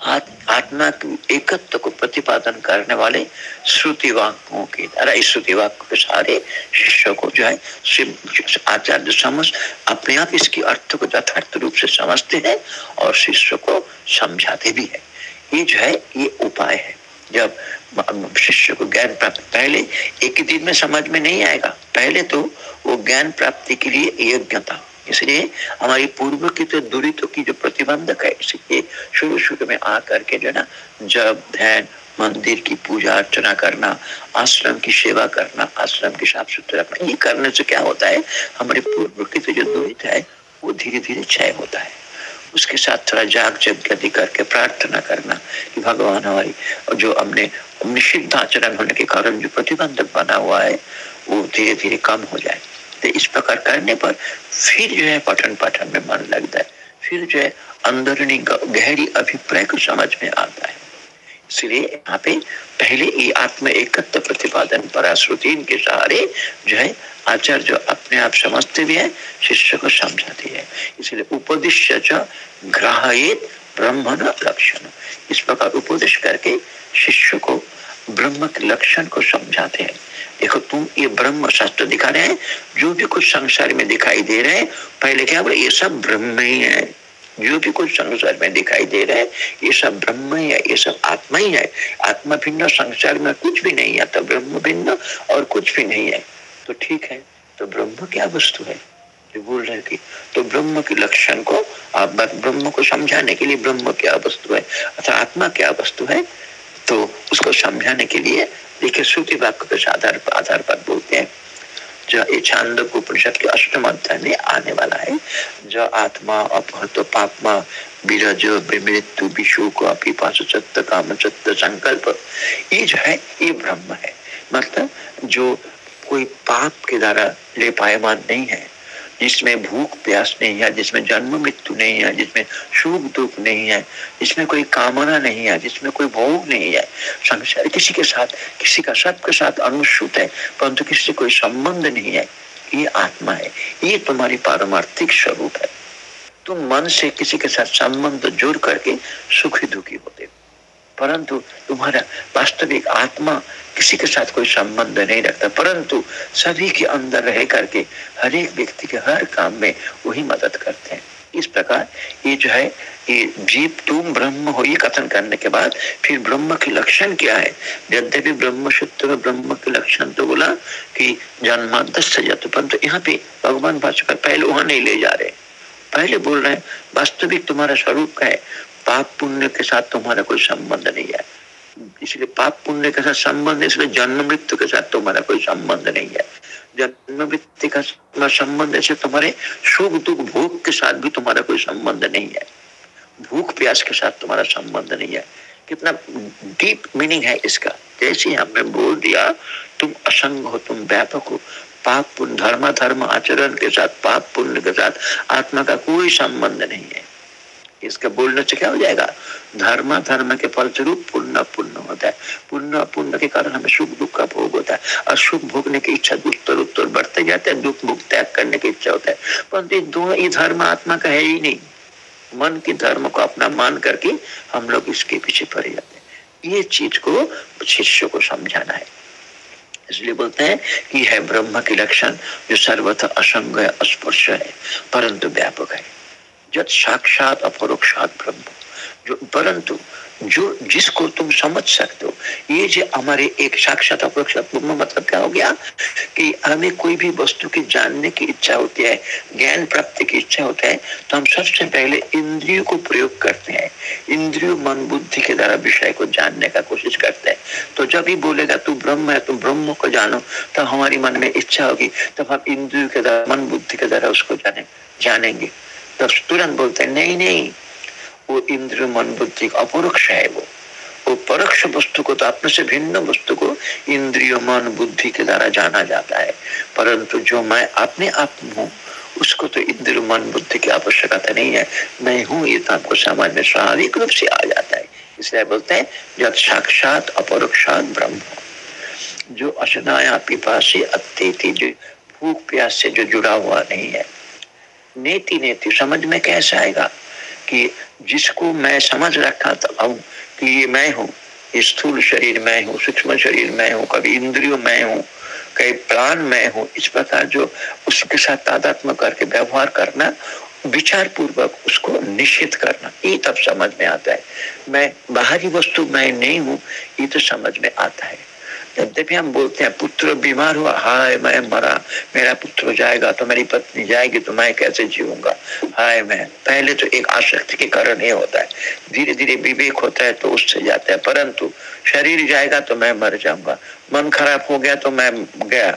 आत्मा की एकत्व को प्रतिपादन करने वाले श्रुति वाक्यों के द्वारा, इस श्रुति वाक्य के सारे शिष्य को जो है आचार्य समझ अपने आप इसकी अर्थ को यथार्थ रूप से समझते हैं और शिष्य को समझाते भी है। ये जो है, ये उपाय है। जब शिष्य को ज्ञान प्राप्त, पहले एक ही दिन में समझ में नहीं आएगा। पहले तो वो ज्ञान प्राप्ति के लिए यज्ञता इसलिए हमारी पूर्व की तो दूरी तो की जो प्रतिबंधक है, इसलिए शुरू शुरू में आकर के जो ना जब ध्यान, मंदिर की पूजा अर्चना करना, आश्रम की सेवा करना, आश्रम की साफ़ सुथरा ये करने से क्या होता है, हमारे पूर्व की तो जो दूरित है, वो धीरे धीरे क्षय होता है। उसके साथ थोड़ा जाग जग करके प्रार्थना करना कि भगवान हमारी जो हमने निषिद्ध आचरण होने के कारण जो प्रतिबंधक बना हुआ है वो धीरे धीरे कम हो जाए। तो इस प्रकार करने पर फिर जो है पठन पाठन में मन लगता है। फिर जो है अंदरनी गहरी अभिप्राय को समझ में आता है। इसलिए यहाँ पे पहले ये आत्म एकत्व प्रतिपादन, पराश्रुति के सहारे जो है आचार्य जो अपने आप समझते भी है, शिष्य को समझाते हैं। इसलिए उपदिश्य ग्राहित ब्रह्म लक्षण। इस प्रकार उपदेश करके शिष्य को ब्रह्म के लक्षण को समझाते हैं। देखो, तुम ये ब्रह्म शास्त्र दिखा रहे हैं, जो भी कुछ संसार में दिखाई दे रहे हैं, पहले क्या बोले, ये सब ब्रह्म ही। है जो भी कुछ संसार में दिखाई दे रहे हैं, ये सब ब्रह्म ही है ये सब आत्मा ही। है आत्मा भिन्न, संसार में कुछ भी नहीं है तो ब्रह्म भिन्न और कुछ भी नहीं है। तो ठीक है तो ब्रह्म क्या वस्तु है? जो बोल रहे कि तो ब्रह्म के लक्षण को, आप ब्रह्म को समझाने के लिए ब्रह्म क्या वस्तु है? अर्थात आत्मा क्या वस्तु है? तो उसको समझाने के लिए, देखिए, श्रुति वाक्य के आधार पर आधार पर बोलते हैं, जो ये छांद उपनिषद के अष्टम अध्याय में आने वाला है, जो आत्मा, अपहत पापमा, विरज मृत्यु विशोक काम कामचत्त संकल्प, ये जो है, ये ब्रह्म है। मतलब जो कोई पाप के द्वारा ले पायमान नहीं है जिसमें भूख, प्यास नहीं है, जिसमें जन्म मृत्यु नहीं है, जिसमें सुख, दुख नहीं है, जिसमें कोई कामना नहीं है, जिसमें कोई भोग नहीं है। संसार किसी के साथ, किसी का सबके साथ अनुसूत है, परंतु किसी से कोई संबंध नहीं है। ये आत्मा है। ये तुम्हारी पारमार्थिक स्वरूप है। तुम मन से किसी के साथ संबंध जोड़ करके सुखी दुखी होते हो। परंतु तुम्हारा वास्तविक आत्मा किसी के साथ कोई संबंध नहीं रखता। परंतु सभी के अंदर रह करके हर एक व्यक्ति के हर काम में वही मदद करते हैं। इस प्रकार ये जो है, ये जीव, तुम, ब्रह्म हो, ये कथन करने के बाद फिर ब्रह्म के लक्षण क्या है? यद्यपि ब्रह्म सूत्र में ब्रह्म के लक्षण तो बोला कि जन्मादस परंतु यहाँ पे भगवान भाषा पहले वहाँ नहीं ले जा रहे। पहले बोल रहे हैं, वास्तविक तुम्हारा स्वरूप का है? पाप पुण्य के साथ तुम्हारा कोई संबंध नहीं है। इसलिए पाप पुण्य के साथ संबंध इसलिए जन्म मृत्यु के साथ तुम्हारा कोई संबंध नहीं है। जन्म मृत्यु का संबंध ऐसे तुम्हारे सुख दुख भूख के साथ भी तुम्हारा कोई संबंध नहीं है। भूख प्यास के साथ तुम्हारा संबंध नहीं है। कितना डीप मीनिंग है इसका। जैसे हमने बोल दिया, तुम असंग हो, तुम व्यापक हो। पाप पुण्य, धर्म धर्म आचरण के साथ, पाप पुण्य के साथ आत्मा का कोई संबंध नहीं है। इसका बोलने से क्या हो जाएगा? धर्म धर्म के फलस्वरूप पुण्य पुण्य होता है। पुण्य पुण्य के कारण हमें सुख, दुख का भोग होता है। और सुख भोगने की इच्छा उत्तर उत्तर बढ़ते जाते हैं, दुख, भोग त्याग करने की इच्छा होता है। परंतु दोनों, ये धर्म आत्मा का है ही नहीं। मन के धर्म को अपना मान करके हम लोग इसके पीछे पड़े जाते हैं। ये चीज़ को शिष्य को समझाना है। इसलिए बोलते हैं कि है ब्रह्म के लक्षण, जो सर्वथा असंग है, अस्पर्श है, परंतु व्यापक है। जब साक्षात अपरोक्षात ब्रह्म। जो परंतु जो जिसको तुम समझ सकते हो, ये जो हमारे एक साक्षात अपरोक्षात ब्रह्म मतलब क्या हो गया? कि हमें कोई भी वस्तु की जानने की इच्छा होती है, ज्ञान प्राप्ति की इच्छा होता है तो हम सबसे पहले इंद्रियों को प्रयोग करते हैं। इंद्रियों मन बुद्धि के द्वारा विषय को जानने का कोशिश करते हैं। तो जब ही बोलेगा, तू ब्रह्म है, तुम ब्रह्म को जानो तो हमारी मन में इच्छा होगी, तब हम इंद्रियों के द्वारा, मन बुद्धि के द्वारा उसको जाने जानेंगे। तब तुरंत बोलते हैं नहीं नहीं, वो इंद्र मन बुद्धि अपरोक्ष है वो। वो परोक्ष वस्तु को तो अपने से भिन्न वस्तु को इंद्रिय मन बुद्धि के द्वारा जाना जाता है। परंतु जो मैं अपने आप हूँ, उसको तो इंद्र मन बुद्धि की आवश्यकता नहीं है। मैं हूँ, ये तो आपको समाज में स्वाभाविक रूप से आ जाता है। इसलिए बोलते हैं जब साक्षात अपरोक्षात ब्रह्म। जो अशनाया पिपासी अत्यति, जो भूख प्यास से जो जुड़ा हुआ नहीं है नेति नेति, समझ में कैसे आएगा कि जिसको मैं समझ रखा था कि ये मैं हूँ स्थूल शरीर मैं हूँ, सूक्ष्म शरीर मैं हूँ, कभी इंद्रियों मैं हूँ कई प्राण मैं हूँ, इस प्रकार जो उसके साथ तादात्म करके व्यवहार करना विचार पूर्वक उसको निश्चित करना, ये तब समझ में आता है। मैं बाहरी वस्तु मैं नहीं हूँ, ये तो समझ में आता है। यद्यपि हम बोलते हैं, पुत्र बीमार हुआ, हाय, मैं मरा, मेरा पुत्र जाएगा तो मेरी पत्नी जाएगी तो मैं कैसे जीऊँगा? हाय, मैं। पहले तो एक आसक्ति के कारण ही होता है। धीरे धीरे विवेक होता है तो उससे जाता है, परंतु शरीर जाएगा तो मैं मर जाऊँगा। मन खराब हो गया तो मैं गया।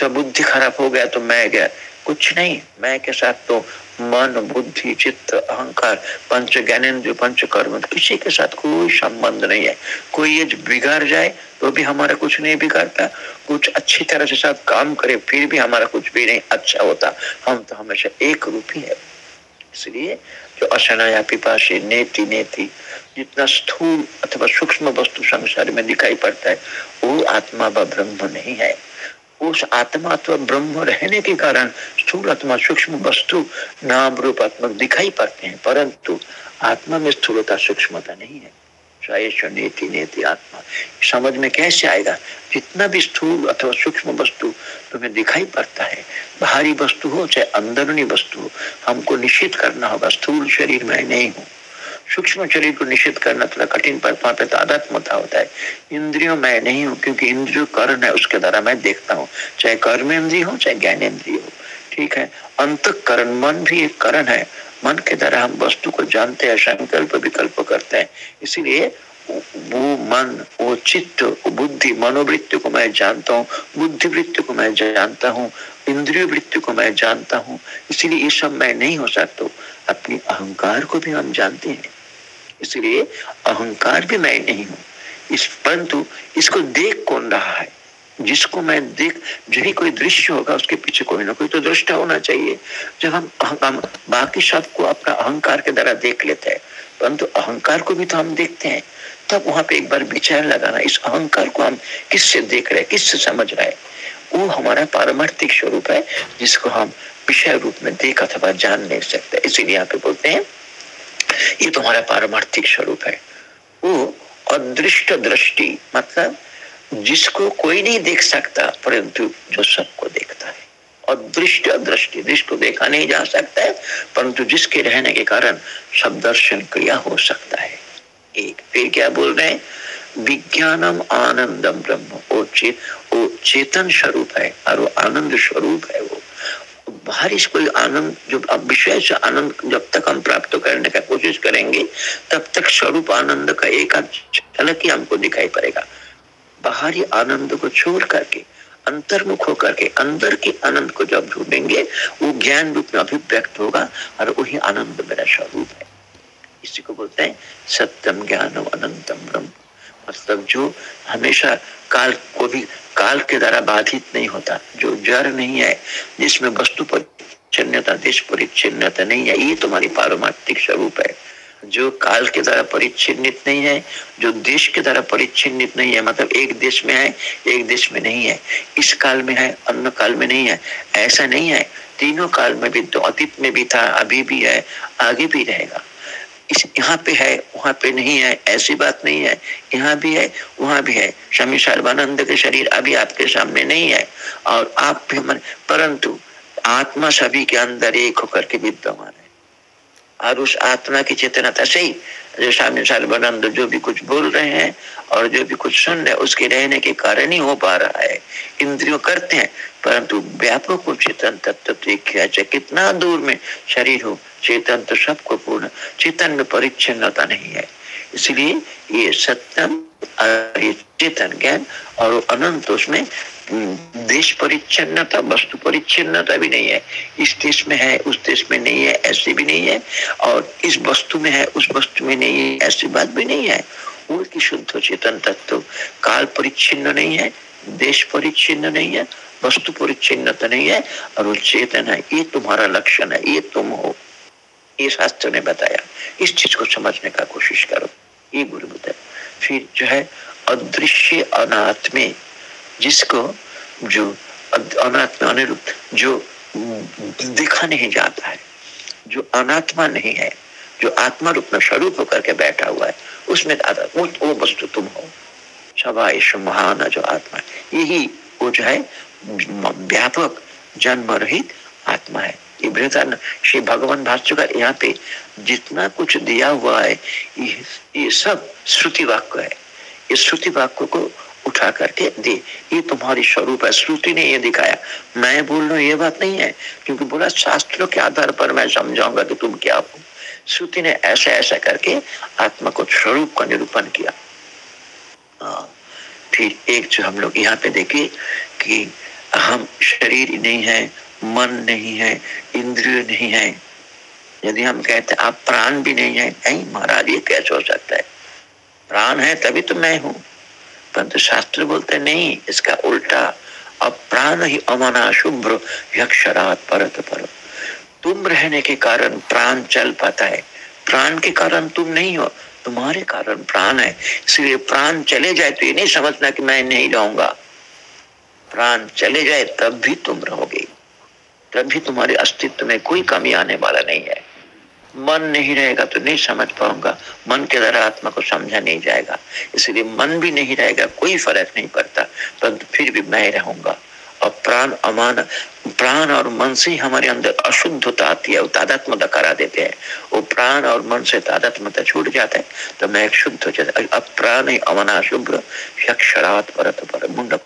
तो बुद्धि खराब हो गया तो मैं गया। कुछ नहीं, मैं के साथ तो मन, बुद्धि, चित्त, अहंकार, पंच ज्ञानेन्द्र पंच कर्म, किसी के साथ कोई संबंध नहीं है। कोई ये बिगाड़ जाए तो भी हमारा कुछ नहीं बिगाड़ता। कुछ अच्छी तरह से साथ काम करे, फिर भी हमारा कुछ भी नहीं अच्छा होता। हम तो हमेशा एक रूप ही। है इसलिए जो अशनाया पिपाशी नेति नेति, जितना स्थूल अथवा सूक्ष्म वस्तु संसार में दिखाई पड़ता है, वो आत्मा व ब्रह्म नहीं है। उस आत्मा तो ब्रह्म रहने के कारण स्थूल आत्मा, सूक्ष्म वस्तु, नाम रूपात्मक दिखाई पड़ते हैं, परंतु आत्मा में स्थूलता, सूक्ष्मता नहीं है। नेति नेति आत्मा। समझ में कैसे आएगा? जितना भी स्थूल अथवा सूक्ष्म वस्तु तुम्हें दिखाई पड़ता है, बाहरी वस्तु हो चाहे अंदरूनी वस्तु हो, हमको निश्चित करना होगा, स्थूल शरीर में नहीं हूँ। सूक्ष्म शरीर को निषेध करना थोड़ा कठिन पर वहाँ पे तादात्मता होता है। इंद्रियों में नहीं हूँ, क्योंकि इंद्रियों कर्ण है, उसके द्वारा मैं देखता हूँ। चाहे कर्म इंद्रिय हो, चाहे ज्ञान हो। ठीक है? अंत करण मन भी एक करण है। मन के द्वारा हम वस्तु को जानते हैं, संकल्प विकल्प करते हैं। इसीलिए वो मन, वो चित्त बुद्धि, मनोवृत्ति को मैं जानता हूँ बुद्धि वृत्ति को मैं जानता हूँ इंद्रिय वृत्ति को मैं जानता हूँ। इसीलिए ये सब मैं नहीं हो सकता अपनी अहंकार को भी हम जानते हैं। इसलिए अहंकार भी मैं नहीं हूँ। इस परंतु इसको देख कौन रहा है? जिसको मैं देख जो ही कोई दृश्य होगा, उसके पीछे कोई ना कोई तो दृष्टा होना चाहिए। जब हम हम बाकी सबको अपना अहंकार के द्वारा देख लेते हैं, परंतु अहंकार को भी तो हम देखते हैं, तब वहाँ पे एक बार विचार लगाना, इस अहंकार को हम किससे देख रहे हैं, किससे समझ रहे हैं? वो हमारा पारमार्थिक स्वरूप है, जिसको हम विषय रूप में देख अथवा जान नहीं सकते। इसीलिए यहाँ पे बोलते हैं ये तुम्हारा पारमार्थिक स्वरूप है। वो अदृष्ट दृष्टि मतलब जिसको कोई नहीं देख सकता परंतु जो सबको देखता है। अदृष्ट दृष्टि जिसको देखा नहीं जा सकता है परंतु जिसके रहने के कारण सब दर्शन क्रिया हो सकता है। एक फिर क्या बोल रहे हैं? विज्ञानम आनंदम ब्रह्म वो, वो चेतन स्वरूप है और वो आनंद स्वरूप है वो। बाहरी कोई आनंद, जो अब आनंद जब तक हम प्राप्त करने का कोशिश करेंगे, तब तक स्वरूप आनंद का एक झलक ही हमको दिखाई पड़ेगा। बाहरी आनंद को छोड़ करके, अंतर्मुख होकर के, अंदर के आनंद को जब ढूंढेंगे, वो ज्ञान रूप में अभिव्यक्त होगा और वही आनंद मेरा स्वरूप है। इसी को बोलते हैं सत्यम ज्ञानम अनंतम ब्रह्म। मतलब जो हमेशा काल को भी, काल के द्वारा बाधित नहीं होता, जो जड़ नहीं है, जिसमें वस्तु परिच्छिन्नता, देश परिच्छिन्नता नहीं है, ये तुम्हारी पारमार्थिक स्वरूप है। जो काल के द्वारा परिच्छिन्नित नहीं है, जो देश के द्वारा परिच्छिन्नित नहीं है मतलब एक देश में है, एक देश में नहीं है, इस काल में है, अन्य काल में नहीं है, ऐसा नहीं है। तीनों काल में भी तो अतीत में भी था, अभी भी है, आगे भी रहेगा। इस यहाँ पे है, वहाँ पे नहीं है, ऐसी बात नहीं है। यहाँ भी है, वहाँ भी है। स्वामी सर्वानंद के शरीर अभी आपके सामने नहीं है। और आप भी मन, परंतु आत्मा सभी के अंदर एक होकर के विद्यमान है। और उस आत्मा की चेतनता से ही जो सामने सर्वानंद जो भी कुछ बोल रहे हैं और जो भी कुछ सुन रहे हैं, उसके रहने के कारण ही हो पा रहा है। इंद्रियों करते हैं, परंतु व्यापक चेतन तत्व तो जाए चाहे कितना दूर में शरीर हो, चेतन तो सबको पूर्ण, चेतन में परिच्छिन्नता नहीं है। इसलिए ये सत्यम चेतन ज्ञान और अनंत उसमें देश परिच्छिन्नता, वस्तु परिच्छिन्नता भी नहीं है। इस देश में है, उस देश में नहीं है, ऐसे भी नहीं है। और इस वस्तु में है, उस वस्तु में नहीं है, ऐसी बात भी नहीं है। उनकी शुद्ध चेतन तत्व। काल परिच्छिन्न नहीं है, देश परिच्छिन्न नहीं है, वस्तु परिच्छिन्नता नहीं है, और वो चेतन है। ये तुम्हारा लक्षण है, ये तुम हो। ये शास्त्र ने बताया। इस चीज़ को समझने का कोशिश करो। ये गुरु बताया फिर जो है अदृश्य अनात्मे जिसको जो अनात्मा अनुरूप जो देखा नहीं जाता है जो अनात्मा नहीं है जो आत्मा रूप में स्वरूप होकर के बैठा हुआ है उसमें वो, वो वस्तु तुम हो। सवाइश महान जो आत्मा यही वो जो है व्यापक जन्म रहित आत्मा है। बृहदान श्री भगवान भाष्यकर यहाँ पे जितना कुछ दिया हुआ है ये, ये सब श्रुति वाक्य है। इस श्रुति वाक्य को उठा करके दे। ये तुम्हारी स्वरूप है। श्रुति ने ये दिखाया। मैं बोल रहा हूँ ये बात नहीं है। क्योंकि बोला शास्त्रों के आधार पर मैं समझाऊँगा कि तुम क्या हो। श्रुति ने ऐसा ऐसा करके आत्मा को स्वरूप का निरूपण किया। हाँ, फिर एक जो हम लोग यहाँ पे देखे कि हम शरीर नहीं है मन नहीं है, इंद्रिय नहीं है। यदि हम कहते आप प्राण भी नहीं है नहीं महाराज ये कैसे हो सकता है? प्राण है तभी तो मैं हूँ। परंतु शास्त्र बोलते नहीं, इसका उल्टा, अब प्राण ही अमना शुभ्र यक्षरात परत पर तुम रहने के कारण प्राण चल पाता है। प्राण के कारण तुम नहीं हो, तुम्हारे कारण प्राण है। इसलिए प्राण चले जाए तो ये नहीं समझना कि मैं नहीं रहूँगा प्राण चले जाए तब भी तुम रहोगे। तब भी तुम्हारे अस्तित्व में कोई कमी आने वाला नहीं है। मन नहीं रहेगा तो नहीं समझ पाऊँगा। मन के द्वारा आत्मा को समझा नहीं जाएगा। इसलिए मन भी नहीं रहेगा, कोई फ़र्क नहीं पड़ता। परंतु फिर भी मैं रहूँगा। और प्राण अमान, प्राण और मन से ही हमारे अंदर अशुद्धता आती है वो तादात्मता करा देते हैं। वो प्राण और मन से तादात्मता छूट जाता है तो मैं शुद्ध हो जाता अब प्राण ही अमना शुभ्र पर, मुंडक।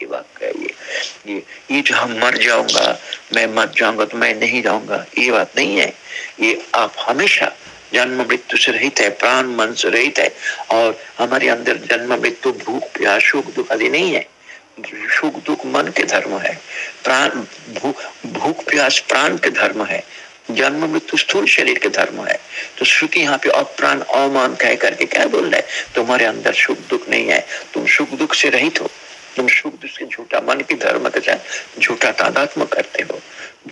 की बात है ये ये जो हम मर जाऊँगा, मैं मर जाऊँगा तो मैं नहीं रहूँगा ये बात नहीं है। ये आप हमेशा जन्म मृत्यु से रहित है, प्राण मन से रहित है, और हमारे अंदर जन्म मृत्यु, भूख, प्यास, सुख दुख आदि नहीं है। सुख दुख मन के धर्म है। प्राण भूख, प्यास, प्राण के धर्म है। जन्म मृत्यु स्थूल शरीर के धर्म है। तो श्रुति यहाँ पे अप्राण अमान कह करके क्या बोल रहे तुम्हारे अंदर सुख दुख नहीं है। तुम सुख दुख से रहित हो। तुम सुख से झूठा मन की धर्म के साथ झूठा तादात्म करते हो।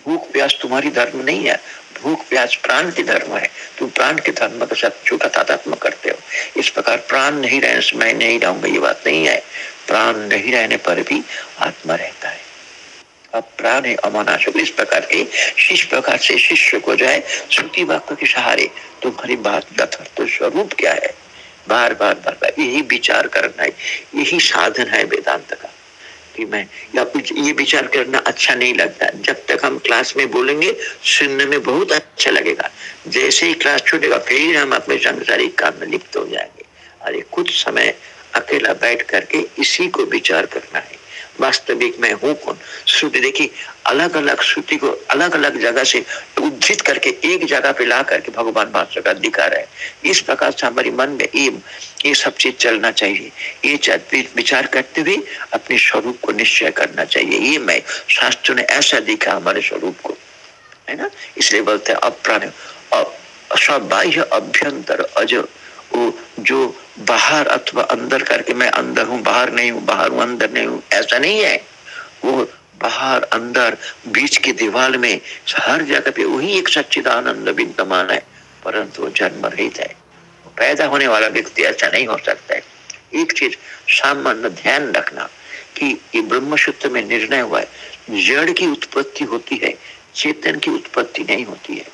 भूख प्यास तुम्हारी धर्म नहीं है, भूख प्यास प्राण की धर्म है। तुम प्राण के धर्म के साथ झूठा तादात्म करते हो। इस प्रकार प्राण नहीं रहने से मैं नहीं रहूँगा, ये बात नहीं है। प्राण नहीं रहने पर भी आत्मा रहता है। अब प्राण है अमानाशक। इस प्रकार के शिष्य प्रकार से शिष्य को जो है, श्रुति वाक्य के सहारे तुम्हारी बात यथार्थ स्वरूप क्या है? बार बार बार बार, यही विचार करना है, यही साधन है वेदांत का, कि मैं, या कुछ ये विचार करना अच्छा नहीं लगता। जब तक हम क्लास में बोलेंगे, सुनने में बहुत अच्छा लगेगा। जैसे ही क्लास छूटेगा, फिर हम अपने सांसारिक काम में लिप्त हो जाएँगे। अरे, कुछ समय अकेला बैठ करके इसी को विचार करना है। वास्तविक में हूँ कौन? श्रुति देखी अलग अलग श्रुति को अलग अलग जगह से उद्धित करके, एक जगह पे ला करके भगवान भाषा का दिखा रहे इस प्रकार से हमारे मन में ये ये सब चीज़ चलना चाहिए। ये विचार करते हुए अपने स्वरूप को निश्चय करना चाहिए। ये मैं, शास्त्र ने ऐसा दिखा हमारे स्वरूप को। है ना? इसलिए बोलते हैं, अप्राण बाह्य अभ्यंतर अज। वो जो बाहर अथवा अंदर करके मैं अंदर हूँ, बाहर नहीं हूँ, बाहर हूँ, अंदर नहीं हूँ, ऐसा नहीं है। वो बाहर, अंदर, बीच की दीवार में हर जगह पे वही एक सच्चिदानंद विद्यमान है, परंतु वो जन्म रहित है पैदा होने वाला व्यक्ति ऐसा नहीं हो सकता है। एक चीज़ सामान्य ध्यान रखना कि ये ब्रह्म सूत्र में निर्णय हुआ है, जड़ की उत्पत्ति होती है, चेतन की उत्पत्ति नहीं होती है।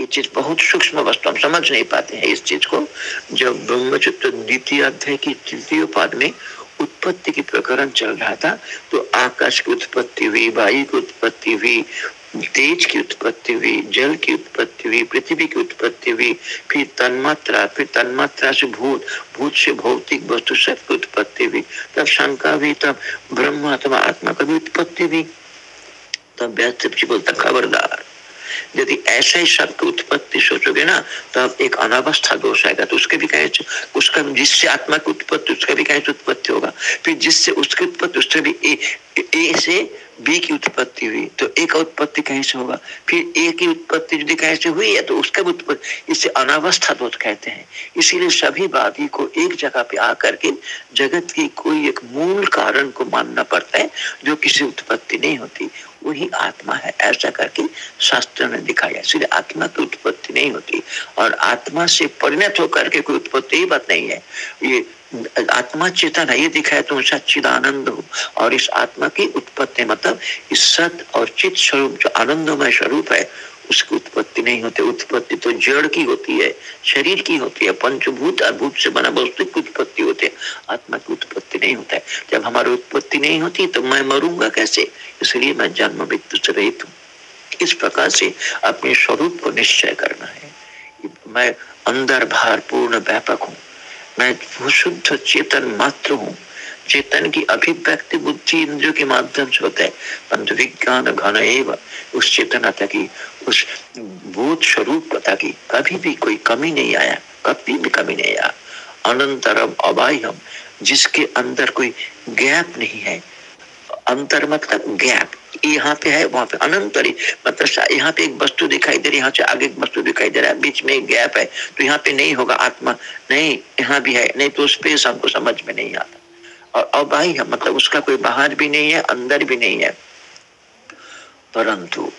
ये चीज़ बहुत सूक्ष्म वस्तु हम समझ नहीं पाते हैं इस चीज़ को। जब ब्रह्मचित्र द्वितीय अध्याय की तृतीय पद में उत्पत्ति की प्रकरण चल रहा था तो आकाश की उत्पत्ति हुई, वायु की उत्पत्ति हुई, तेज की उत्पत्ति हुई, जल की उत्पत्ति हुई, पृथ्वी की उत्पत्ति हुई, फिर तन्मात्रा फिर तन्मात्रा से भूत भूत से भौतिक वस्तु सब की उत्पत्ति हुई। तब शंका भी तब ब्रह्म अथवा आत्मा का भी उत्पत्ति हुई। तब व्यस्त बोलता, खबरदार यदि ऐसे ही की उत्पत्ति सोचोगे ना तो अब एक अनावस्था दोष आएगा तो उसके भी कहे उसका जिससे आत्मा की उत्पत्ति उसका भी कहे उत्पत्ति होगा। फिर जिससे उसकी उत्पत्ति उससे भी ए, ए से बी की उत्पत्ति हुई तो ए का उत्पत्ति कहीं से होगा। फिर ए की उत्पत्ति यदि कहीं से हुई है तो उसका भी उत्पत्ति इसे अनावस्था दोष कहते हैं। इसीलिए सभी वादी को एक जगह पे आकर के जगत की कोई एक मूल कारण को मानना पड़ता है जो किसी उत्पत्ति नहीं होती। वही आत्मा है। ऐसा करके शास्त्र में दिखाया, इसलिए आत्मा की उत्पत्ति नहीं होती। और आत्मा से परिणत होकर के कोई उत्पत्ति ही बात नहीं है। ये आत्मा चेतन है, ये दिखाया तुम आनंद हो। और इस आत्मा की उत्पत्ति मतलब इस सत और चित स्वरूप, जो आनंदमय स्वरूप है उसकी उत्पत्ति नहीं होती, उत्पत्ति तो जड़ की होती है, शरीर की होती है, पंचभूत अभूत से बना वस्तु की उत्पत्ति होती है। आत्मा की उत्पत्ति नहीं होता है। जब हमारी उत्पत्ति नहीं होती तो मैं मरूँगा कैसे? इसलिए मैं जन्म मृत्यु से रहित हूँ। इस प्रकार से अपने स्वरूप को निश्चय करना है। मैं अंदर भार पूर्ण व्यापक हूँ। मैं शुद्ध चेतन मात्र हूँ। चेतन की अभिव्यक्ति बुद्धि इंद्रियों के माध्यम से होता है। परंतु विज्ञान घन एवं उस चेतनता की उस भूत स्वरूप कथा की कभी भी कोई कमी नहीं आया, कभी भी कमी नहीं आया। अनंतरम अबाह्यम, जिसके अंदर कोई गैप नहीं है। अंतर मतलब गैप, यहाँ पे है, वहाँ पे अनंतरी मतलब यहाँ पे एक वस्तु दिखाई दे रही है, यहाँ से आगे एक वस्तु दिखाई दे रहा है, बीच में एक गैप है तो यहाँ पे नहीं होगा आत्मा। नहीं, यहाँ भी है, नहीं तो स्पेस हमको समझ में नहीं आता। और अबाह्य मतलब उसका कोई बाहर भी नहीं है, अंदर भी नहीं है। परंतु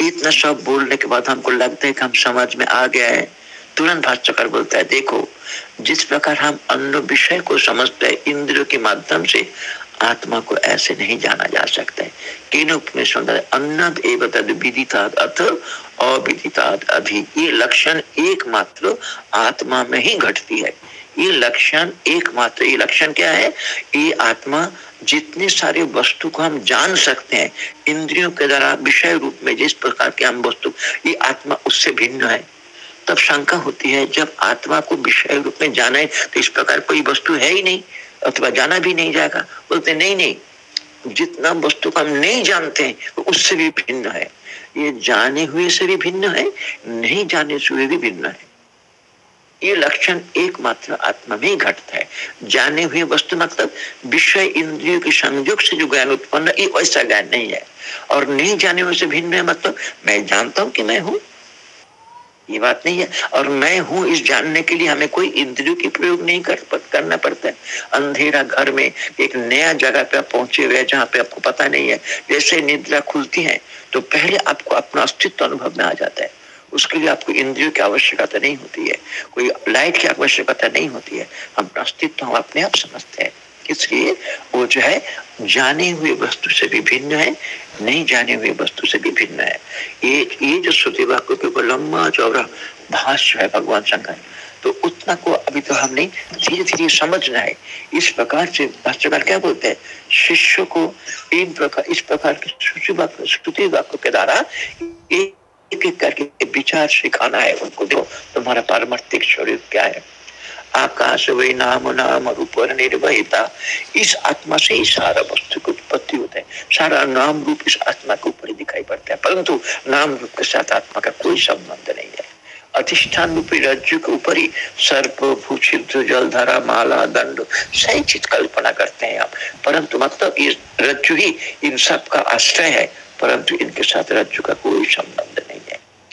इतना सब बोलने के बाद हमको लगता है कि हम समझ में आ गया है। तुरंत भाष्यकर बोलता है, देखो, जिस प्रकार हम अन्य विषय को समझते हैं, इंद्रियों के माध्यम से, आत्मा को ऐसे नहीं जाना जा सकता है। केन उपनिषद अन्नद एवं तद अथ अविदिताद अधि। ये लक्षण एकमात्र आत्मा में ही घटती है। ये लक्षण एकमात्र, ये लक्षण क्या है? ये आत्मा जितने सारे वस्तु को हम जान सकते हैं, इंद्रियों के द्वारा विषय रूप में जिस प्रकार के हम वस्तु, ये आत्मा उससे भिन्न है। तब शंका होती है, जब आत्मा को विषय रूप में जाना है तो इस प्रकार कोई वस्तु है ही नहीं, अथवा जाना भी नहीं जाएगा। बोलते नहीं नहीं, जितना वस्तु को हम नहीं जानते हैं तो उससे भी भिन्न है। ये जाने हुए से भी भिन्न है, नहीं जाने से भी भिन्न है। ये लक्षण एकमात्र आत्मा में घटता है। जाने हुए वस्तु मतलब विषय, इंद्रियों के संयोग से जो ज्ञान उत्पन्न ये वैसा ज्ञान नहीं है। और नहीं जाने हुए से भिन्न है मतलब मैं जानता हूँ कि मैं हूँ। ये बात नहीं है। और मैं हूँ, इस जानने के लिए हमें कोई इंद्रियों की प्रयोग नहीं कर करना पड़ता है। अंधेरा घर में एक नया जगह पे आप पहुँचे हुए जहाँ पे आपको पता नहीं है। जैसे निद्रा खुलती है तो पहले आपको अपना अस्तित्व अनुभव में आ जाता है। उसके लिए आपको इंद्रियों की आवश्यकता नहीं होती है। कोई लाइट की आवश्यकता नहीं होती है। हम अस्तित्व हम अपने आप समझते हैं। इसलिए वो जो है, जाने हुए वस्तु से भी भिन्न है, नहीं जाने हुए वस्तु से भी भिन्न है। ये ये जो श्रुति वाक्य के ऊपर लंबा चौड़ा भाष्य है भगवान शंकर तो उतना को अभी तो हमने धीरे धीरे समझना है। इस प्रकार से भाष्यकार क्या बोलते हैं? शिष्य को इन प्रकार, इस प्रकार की श्रुति वाक्य श्रुति वाक्य के द्वारा एक एक करके विचार सिखाना है उनको जो तुम्हारा पारमार्थिक स्वरूप क्या है? आकाश वे नाम नाम, रूप, निर्वहिता, इस आत्मा से ही सारा वस्तु की उत्पत्ति होता है। सारा नाम रूप इस आत्मा के ऊपर दिखाई पड़ता है। परंतु नाम रूप के साथ आत्मा का कोई संबंध नहीं है। अधिष्ठान रूपी रज्जु के ऊपर ही सर्प, भूषित, जलधारा, माला, दंड, सही चीज़ कल्पना करते हैं आप। परंतु मतलब ये रज्जु ही इन सब का आश्रय है, परंतु इनके साथ रज्जु का कोई संबंध नहीं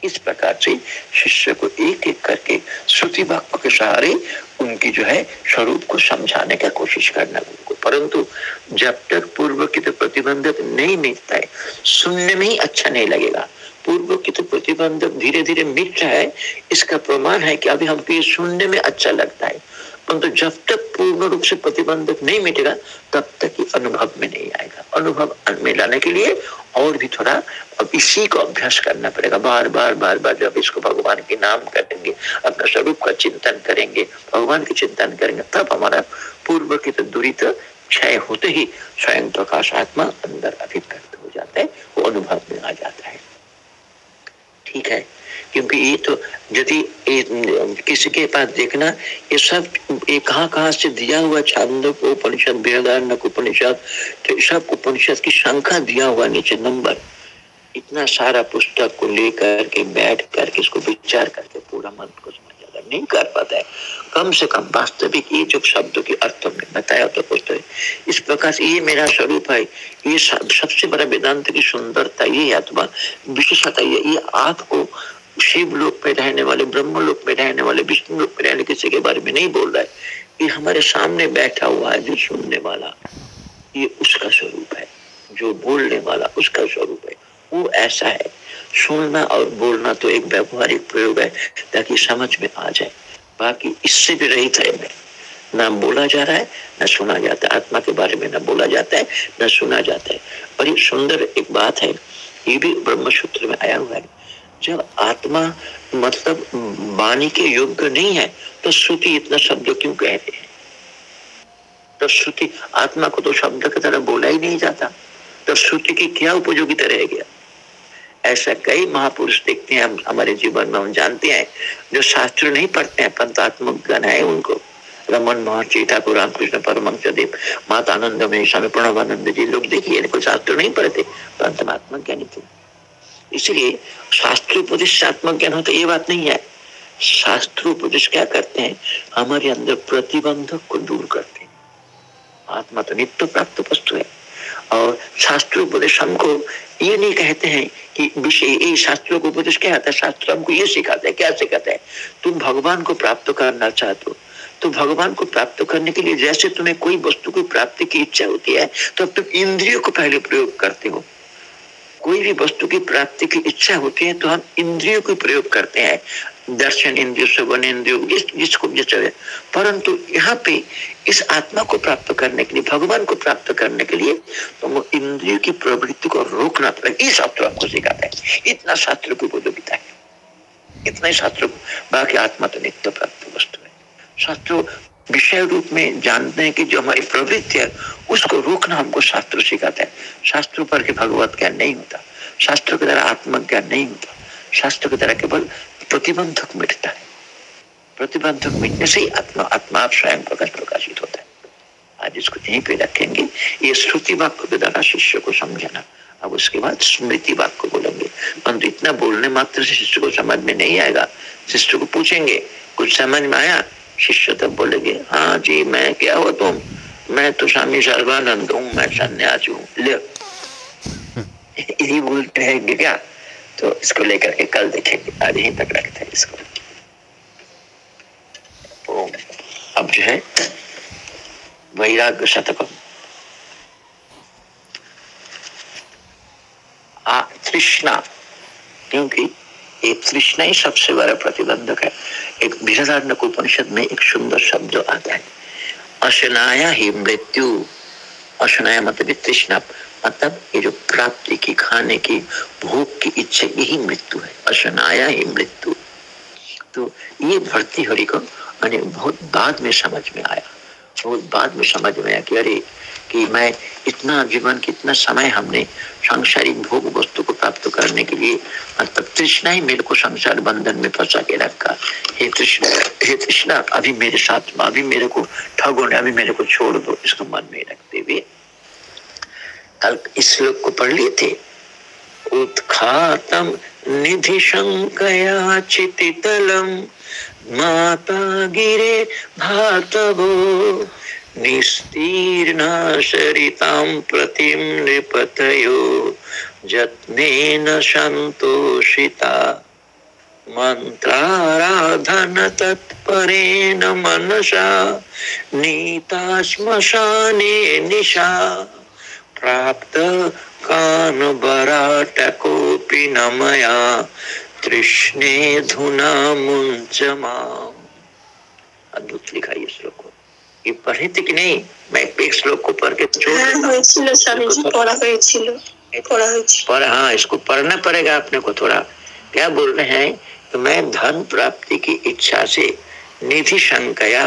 इस प्रकार से शिष्य को एक एक करके श्रुति वाक्य के सहारे उनकी जो है स्वरूप को समझाने का कोशिश करना उनको। परंतु जब तक पूर्व की तो प्रतिबंधक नहीं मिलता है, सुनने में ही अच्छा नहीं लगेगा। पूर्व की तो प्रतिबंधक धीरे धीरे मिट रहा है, इसका प्रमाण है कि अभी हमको ये सुनने में अच्छा लगता है। परंतु जब तक पूर्ण रूप से प्रतिबंधक नहीं मिटेगा, तब तक अनुभव में नहीं आएगा। अनुभव में लाने के लिए और भी थोड़ा अब इसी को अभ्यास करना पड़ेगा। बार बार बार बार जब इसको भगवान के नाम करेंगे, अपना स्वरूप का चिंतन करेंगे, भगवान के चिंतन करेंगे, तब हमारा पूर्व की तो दूरी तो क्षय होते ही स्वयं प्रकाश आत्मा अंदर अभिव्यक्त हो जाता है, वो अनुभव में आ जाता है। ठीक है? क्योंकि ये तो यदि किसी के पास देखना ये सब ये कहाँ कहाँ से दिया हुआ छांदोक उपनिषद बृहदारण्यक उपनिषद तो सब उपनिषद की संख्या दिया हुआ नीचे नंबर। इतना सारा पुस्तक को लेकर के बैठ करके इसको विचार करके पूरा मन को समझ जाता नहीं कर पाता है। कम से कम वास्तविक ये जो शब्दों के अर्थ हमने बताया तो पुस्तक इस प्रकार से ये मेरा स्वरूप है। ये सब, सबसे बड़ा वेदांत की सुंदरता ये अथवा विशेषता ये ये आपको शिव लोक में रहने वाले, ब्रह्म लोक में रहने वाले, विष्णु लोक में रहने किसी के बारे में नहीं बोल रहा है। ये हमारे सामने बैठा हुआ है जो सुनने वाला। ये उसका स्वरूप है, जो बोलने वाला उसका स्वरूप है। वो ऐसा है, सुनना और बोलना तो एक व्यवहारिक प्रयोग है, ताकि समझ में आ जाए। बाकी इससे भी रहित है मैं। ना बोला जा रहा है, ना सुना जाता है। आत्मा के बारे में ना बोला जाता है, ना सुना जाता है। और ये सुंदर एक बात है, ये भी ब्रह्म सूत्र में आया हुआ है। जब आत्मा मतलब वाणी के योग्य नहीं है तो श्रुति इतना शब्द क्यों कह रहे हैं? तो श्रुति आत्मा को तो शब्द की तरह बोला ही नहीं जाता। तो श्रुति की क्या उपयोगिता रह गया? ऐसा कई महापुरुष देखते हैं, हम हमारे जीवन में हम जानते हैं, जो शास्त्र नहीं पढ़ते हैं पंतात्मक गण है उनको। रमन महर्षि ठाकुर रामकृष्ण परमंश देव माता आनंद में स्वामी प्रणवानंद जी लोग देखिए शास्त्र नहीं पढ़ते पंतमात्मक ज्ञानी थे। इसलिए शास्त्र उपदेश आत्मक ज्ञान होता ये बात नहीं है। शास्त्र उपदेश क्या करते हैं? हमारे अंदर प्रतिबंधक को दूर करते हैं। आत्मा तो नित्य प्राप्त वस्तु है। और शास्त्र उपदेश हमको ये नहीं कहते हैं कि विषय, ये शास्त्रों को उपदेश क्या आता है? शास्त्र हमको ये सिखाता है, क्या सिखाता है? तुम भगवान को प्राप्त करना चाहते हो। तो भगवान को प्राप्त करने के लिए जैसे तुम्हें कोई वस्तु को प्राप्ति की इच्छा होती है तो तुम इंद्रियों को पहले प्रयोग करते हो। कोई भी वस्तु की प्राप्ति की इच्छा होती है तो हम इंद्रियों को प्रयोग करते हैं। दर्शन इंद्रियों श्रवण इंद्रियों जिस, जिसको जैसे परंतु यहाँ पे इस आत्मा को प्राप्त करने के लिए भगवान को प्राप्त करने के लिए तो वो इंद्रियों की प्रवृत्ति को रोकना पड़ेगा। ये शास्त्र हमको सिखाता है। इतना शास्त्र की उपयोगिता है। इतना ही शास्त्र बाकी आत्मा तो नित्य प्राप्त वस्तु है। शास्त्र विषय रूप में जानते हैं कि जो हमारी प्रवृत्ति है, उसको रोकना हमको शास्त्र सिखाता है। शास्त्र पर के भगवत ज्ञान नहीं होता। शास्त्र के द्वारा आत्मज्ञान नहीं होता। शास्त्र के द्वारा केवल प्रतिबंधक मिटता है। प्रतिबंधक मिटने से ही आत्मा आत्मा आप स्वयं प्रकाश प्रकाशित होता है। आज इसको यहीं पे रखेंगे। ये श्रुति वाक्य के द्वारा शिष्य को समझना। अब उसके बाद स्मृति वाक्य बोलेंगे। परंतु इतना बोलने मात्र से शिष्य को समझ में नहीं आएगा। शिष्य को पूछेंगे, कुछ समझ में आया? शिष्य तब बोलेंगे हाँ जी, मैं क्या हो तुम? मैं तो स्वामी सर्वानंद हूँ, मैं सन्यासी हूँ। यही बोलते रहेंगे क्या? तो इसको लेकर के कल देखेंगे। आज यहीं तक रखते हैं इसको। अब जो है, वैराग्य शतकम। तृष्णा, क्योंकि ये तृष्णा ही सबसे बड़ा प्रतिबंधक है। एक बृहदारण्यक उपनिषद में एक सुंदर शब्द आता है। अशनाया ही मृत्यु, अशनाया मतलब तृष्णा। मतलब ये जो प्राप्ति की, खाने की, भोग की इच्छा, यही मृत्यु है। अशनाया ही मृत्यु। तो ये भर्ती हरि को बहुत बाद में समझ में आया। बहुत बाद में समझ में आया कि अरे कि मैं इतना जीवन, कितना समय हमने सांसारिक भोग वस्तु को प्राप्त करने के लिए मतलब तृष्णा ही मेरे को संसार बंधन में फंसा के रखा। हे कृष्ण हे कृष्णा अभी मेरे साथ, अभी मेरे को ठगो ने अभी मेरे को छोड़ दो, इसको मन में रखते हुए। कल इस श्लोक को पढ़ लिए थे। उत्खातम निधि शंकया चितितलम, माता गिरे भातवो। निस्तीर्णा शरितां प्रतिं नृपतयो जत्नेन सन्तोषिता। मन्त्राराधन तत्परेण मनसा, नीता श्मशाने निशा। प्राप्त कानबराटकोऽपि न मया, तृष्णे धुना मुञ्च माम्। अद्भुत लिखा ये श्लोक। ये पढ़े थे कि नहीं मैं एक श्लोक को पढ़ के छोड़ হয়েছিল স্বামীজি পড়া হয়েছিল পড়া হয়েছিল पर हाँ इसको पढ़ना पड़ेगा अपने को थोड़ा क्या बोल रहे हैं तो मैं धन प्राप्ति की इच्छा से निधि संकया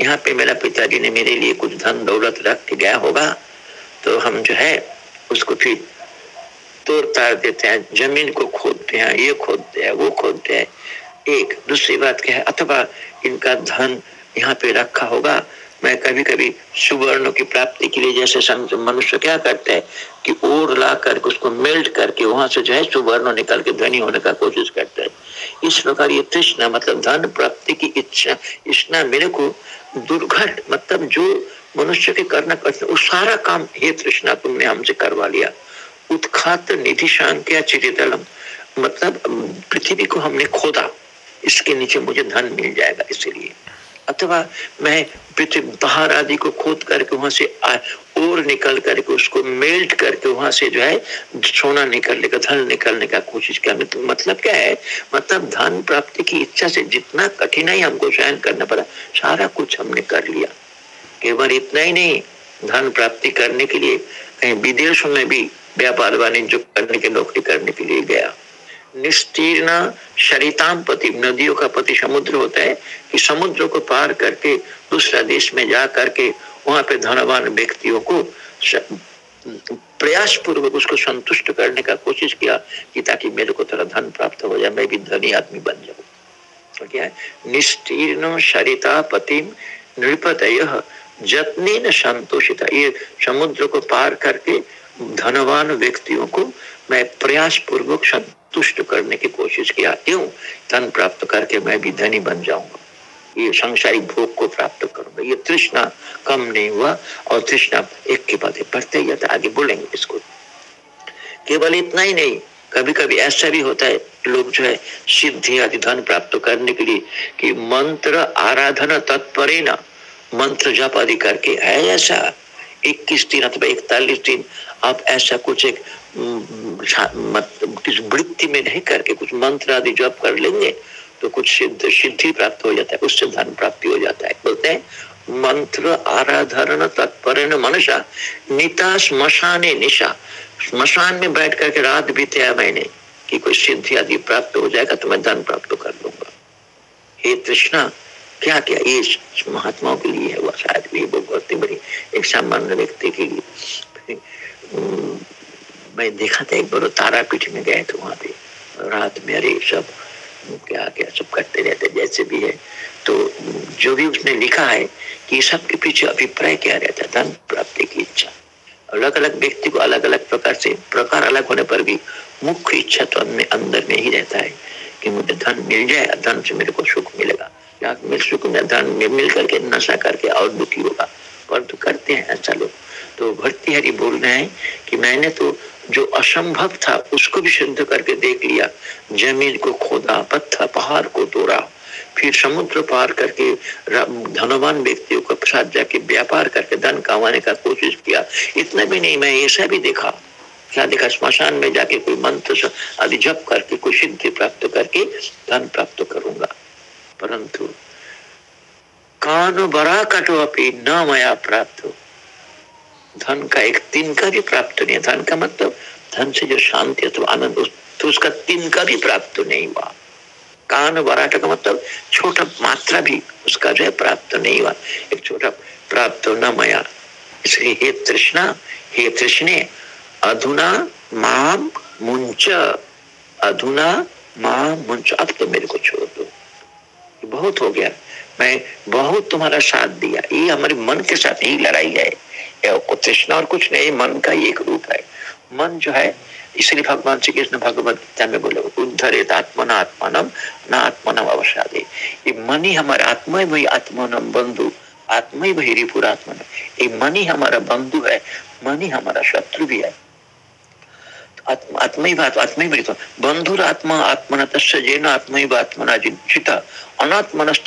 यहाँ पे मेरा पिताजी ने मेरे लिए कुछ धन दौलत रख के गया होगा तो हम जो है उसको फिर तोड़ ताड़ देते हैं जमीन को खोदते हैं ये खोदते हैं वो खोदते हैं एक दूसरी बात क्या है अथवा इनका धन यहाँ पे रखा होगा मैं कभी कभी सुवर्ण की प्राप्ति के लिए जैसे मनुष्य क्या करते हैं कि ओर ला करके उसको मेल्ट करके वहाँ से जो है सुवर्ण निकल के धनी होने का कोशिश करते हैं। इस प्रकार ये तृष्णा मतलब धन प्राप्ति की इच्छा इच्छा मेरे को दुर्घट मतलब जो मनुष्य के करना कठिन वो सारा काम हे तृष्णा तुमने हमसे करवा लिया। उत्खात निधि शांत्या चिरितलम मतलब पृथ्वी को हमने खोदा, इसके नीचे मुझे धन मिल जाएगा इसलिए। अथवा मैं बाहर आदि को खोद करके वहाँ से और निकल करके उसको मेल्ट करके वहाँ से जो है, सोना निकलने का, धन निकलने का कोशिश किया। तो मतलब क्या है मतलब धन प्राप्ति की इच्छा से जितना कठिनाई हमको सहन करना पड़ा, सारा कुछ हमने कर लिया। केवल इतना ही नहीं, धन प्राप्ति करने के लिए, कहीं विदेशों में भी व्यापार वाणिज्य करने के, नौकरी करने के लिए गया। निस्तीर्ण शरीताम पति। नदियों का पति समुद्र होता है कि समुद्र को पार करके दूसरा देश में जा करके वहाँ पे धनवान व्यक्तियों को प्रयास पूर्वक उसको संतुष्ट करने का कोशिश किया कि ताकि मेरे को थोड़ा धन प्राप्त हो जाए, मैं भी धनी आदमी बन जाऊँ। तो क्या है? निस्तीर्ण शरिता पतिम नृपत जतनी न संतोषिता। ये समुद्र को पार करके धनवान व्यक्तियों को मैं प्रयास पूर्वक संतुष्ट करने की कोशिश किया। क्यों? धन प्राप्त करके मैं भी धनी बन जाऊँगा। ये संसारिक भोग को प्राप्त करूँगा। ये तृष्णा कम नहीं हुआ और तृष्णा एक के बाद बढ़ते जाता आगे बोलेंगे इसको। केवल इतना ही नहीं कभी कभी ऐसा भी होता है, लोग जो है, सिद्धि आदि धन प्राप्त करने के लिए कि मंत्र आराधना तत्पर मंत्र जप आदि करके है ऐसा, इक्कीस दिन अथवा इकतालीस दिन आप ऐसा कुछ एक किस वृत्ति में नहीं करके कुछ मंत्र आदि जप कर लेंगे तो कुछ सिद्ध, सिद्धि प्राप्त हो जाता है उससे धन प्राप्ति हो जाता है। बोलते हैं, मंत्र आराधन तत्पर मनुषा निता श्मशाने निशा। श्मशान में बैठ करके रात बीते मैंने कि कोई सिद्धि आदि प्राप्त हो जाएगा तो मैं धन प्राप्त कर लूँगा। हे कृष्णा क्या क्या ये महात्माओं के लिए है? वह शायद भी बहुत बड़ी एक सामान्य व्यक्ति के लिए। मैं देखा था एक बार तारापीठ में गए थे वहाँ पे। रात में अरे सब क्या क्या सब करते रहते जैसे भी है। तो जो भी उसने लिखा है कि सबके पीछे अभिप्राय क्या रहता धन प्राप्ति की इच्छा। अलग अलग व्यक्ति को अलग अलग प्रकार से, प्रकार अलग होने पर भी मुख्य इच्छा तो अंदर में ही रहता है कि मुझे धन मिल जाए, धन से मेरे को सुख मिलेगा। या मिल सुख में धन मिल करके नशा करके और दुखी होगा। पर तो करते हैं, ऐसा लोग। तो भर्ती हरि बोल रहे हैं कि मैंने तो जो असंभव था, उसको भी सिद्ध करके देख लिया। ज़मीन को खोदा, पत्थर, पहाड़ को तोड़ा। फिर समुद्र पार करके धनवान व्यक्तियों के साथ जाके व्यापार करके धन कमाने का कोशिश किया। इतना भी नहीं, मैं ऐसा भी देखा। क्या देखा? स्मशान में जाके कोई मंत्र आदि जप करके, कोई सिद्धि प्राप्त करके धन प्राप्त करूँगा। परंतु कान बड़ा कटो अपनी न मया प्राप्त हो। धन का एक तीन का भी प्राप्त नहीं धन का मतलब धन से जो शांति अथवा आनंद तो उसका तीन का भी प्राप्त नहीं हुआ। कान बराट का मतलब छोटा मात्रा भी उसका जो है प्राप्त नहीं हुआ। एक छोटा प्राप्त न मया। इसलिए हे तृष्णा, हे तृष्णे, अधुना माम मुंच अधुना माम मुंच अब तो मेरे को छोड़ दो। बहुत हो गया। मैं बहुत तुम्हारा साथ दिया। ये हमारे मन के साथ ही लड़ाई है। तृष्णा और कुछ नहीं, मन का ही एक रूप है। मन जो है, इसलिए भगवान श्री कृष्ण भगवत गीता में बोले, उद्धरे आत्मना आत्मानम न आत्मनम अवसादे। ये मन ही हमारा आत्मा ही, वही आत्मानम बंधु। आत्मा ही वही रिपुर आत्मा ये मन ही हमारा बंधु है, मन ही हमारा शत्रु भी है।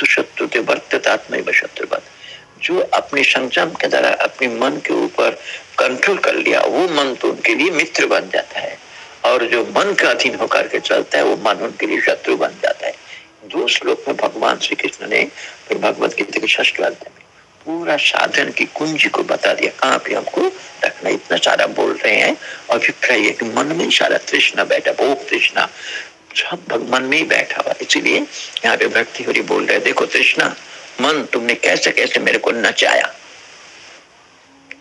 शत्रु जो अपने संयम के द्वारा, अपने मन के ऊपर कंट्रोल कर लिया, वो मन तो उनके लिए मित्र बन जाता है। और जो मन का अधीन होकर के चलता है, वो मन उनके लिए शत्रु बन जाता है। दो श्लोक में भगवान श्री कृष्ण ने फिर भगवत गीता के षष्ठ अध्याय में पूरा साधन की कुंजी को बता दिया, कहाँ पे हमको रखना इतना सारा बोल रहे हैं और अभिप्राय कि मन में सारा तृष्णा बैठा, भोग तृष्णा। सब भगवान में ही बैठा हुआ इसीलिए यहाँ पे भक्ति हो बोल रहे देखो तृष्णा, मन तुमने कैसे कैसे मेरे को नचाया?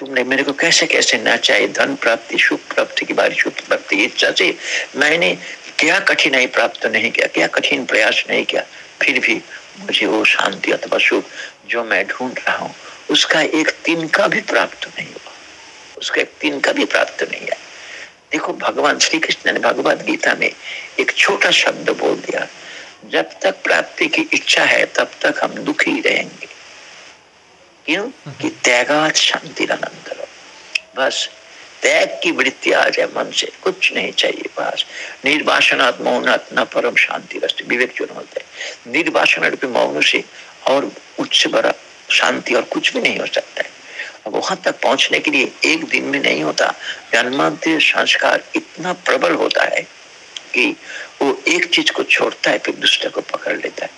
तुमने मेरे को कैसे कैसे नचाए धन प्राप्ति, सुख प्राप्ति की बारी सुख प्राप्ति इच्छा से मैंने क्या कठिनाई प्राप्त नहीं किया, क्या कठिन प्रयास नहीं किया? फिर भी मुझे वो शांति अथवा सुख जो मैं ढूंढ रहा हूँ, उसका एक तीन का भी प्राप्त नहीं हुआ। उसका एक तिनका भी प्राप्त नहीं है। देखो, भगवान श्री कृष्ण ने भगवत गीता में एक छोटा शब्द बोल दिया, जब तक प्राप्ति की इच्छा है, तब तक हम दुखी रहेंगे। क्यों? कि त्यागात शांति बस, त्याग की वृत्ति आ जाए मन से, कुछ नहीं चाहिए बस। निर्वासनात् मौनात् न परम शांति विवेक जो होते हैं निर्वासन मौन से और उच्च बड़ा शांति और कुछ भी नहीं हो सकता है। वहाँ तक पहुँचने के लिए एक दिन में नहीं होता। जन्मांतर संस्कार इतना प्रबल होता है कि वो एक चीज़ को छोड़ता है, फिर दूसरे को पकड़ लेता है।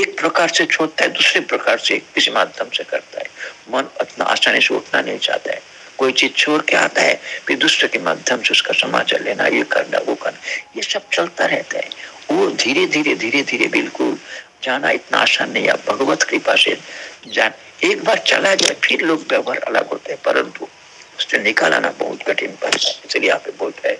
एक प्रकार से छोड़ता है, दूसरे प्रकार से किसी माध्यम से करता है। मन इतना आसानी से उठना नहीं चाहता है। कोई चीज़ छोड़ के आता है, फिर दूसरे के माध्यम से उसका समाचार लेना, ये करना, वो करना। ये सब चलता रहता है। वो धीरे धीरे धीरे धीरे बिल्कुल जाना इतना आसान नहीं है। भगवत कृपा से जान। एक बार चला जाए फिर लोग व्यवहार अलग होते हैं, परंतु उससे निकाल आना बहुत कठिन इसलिए यहाँ पे बोलते हैं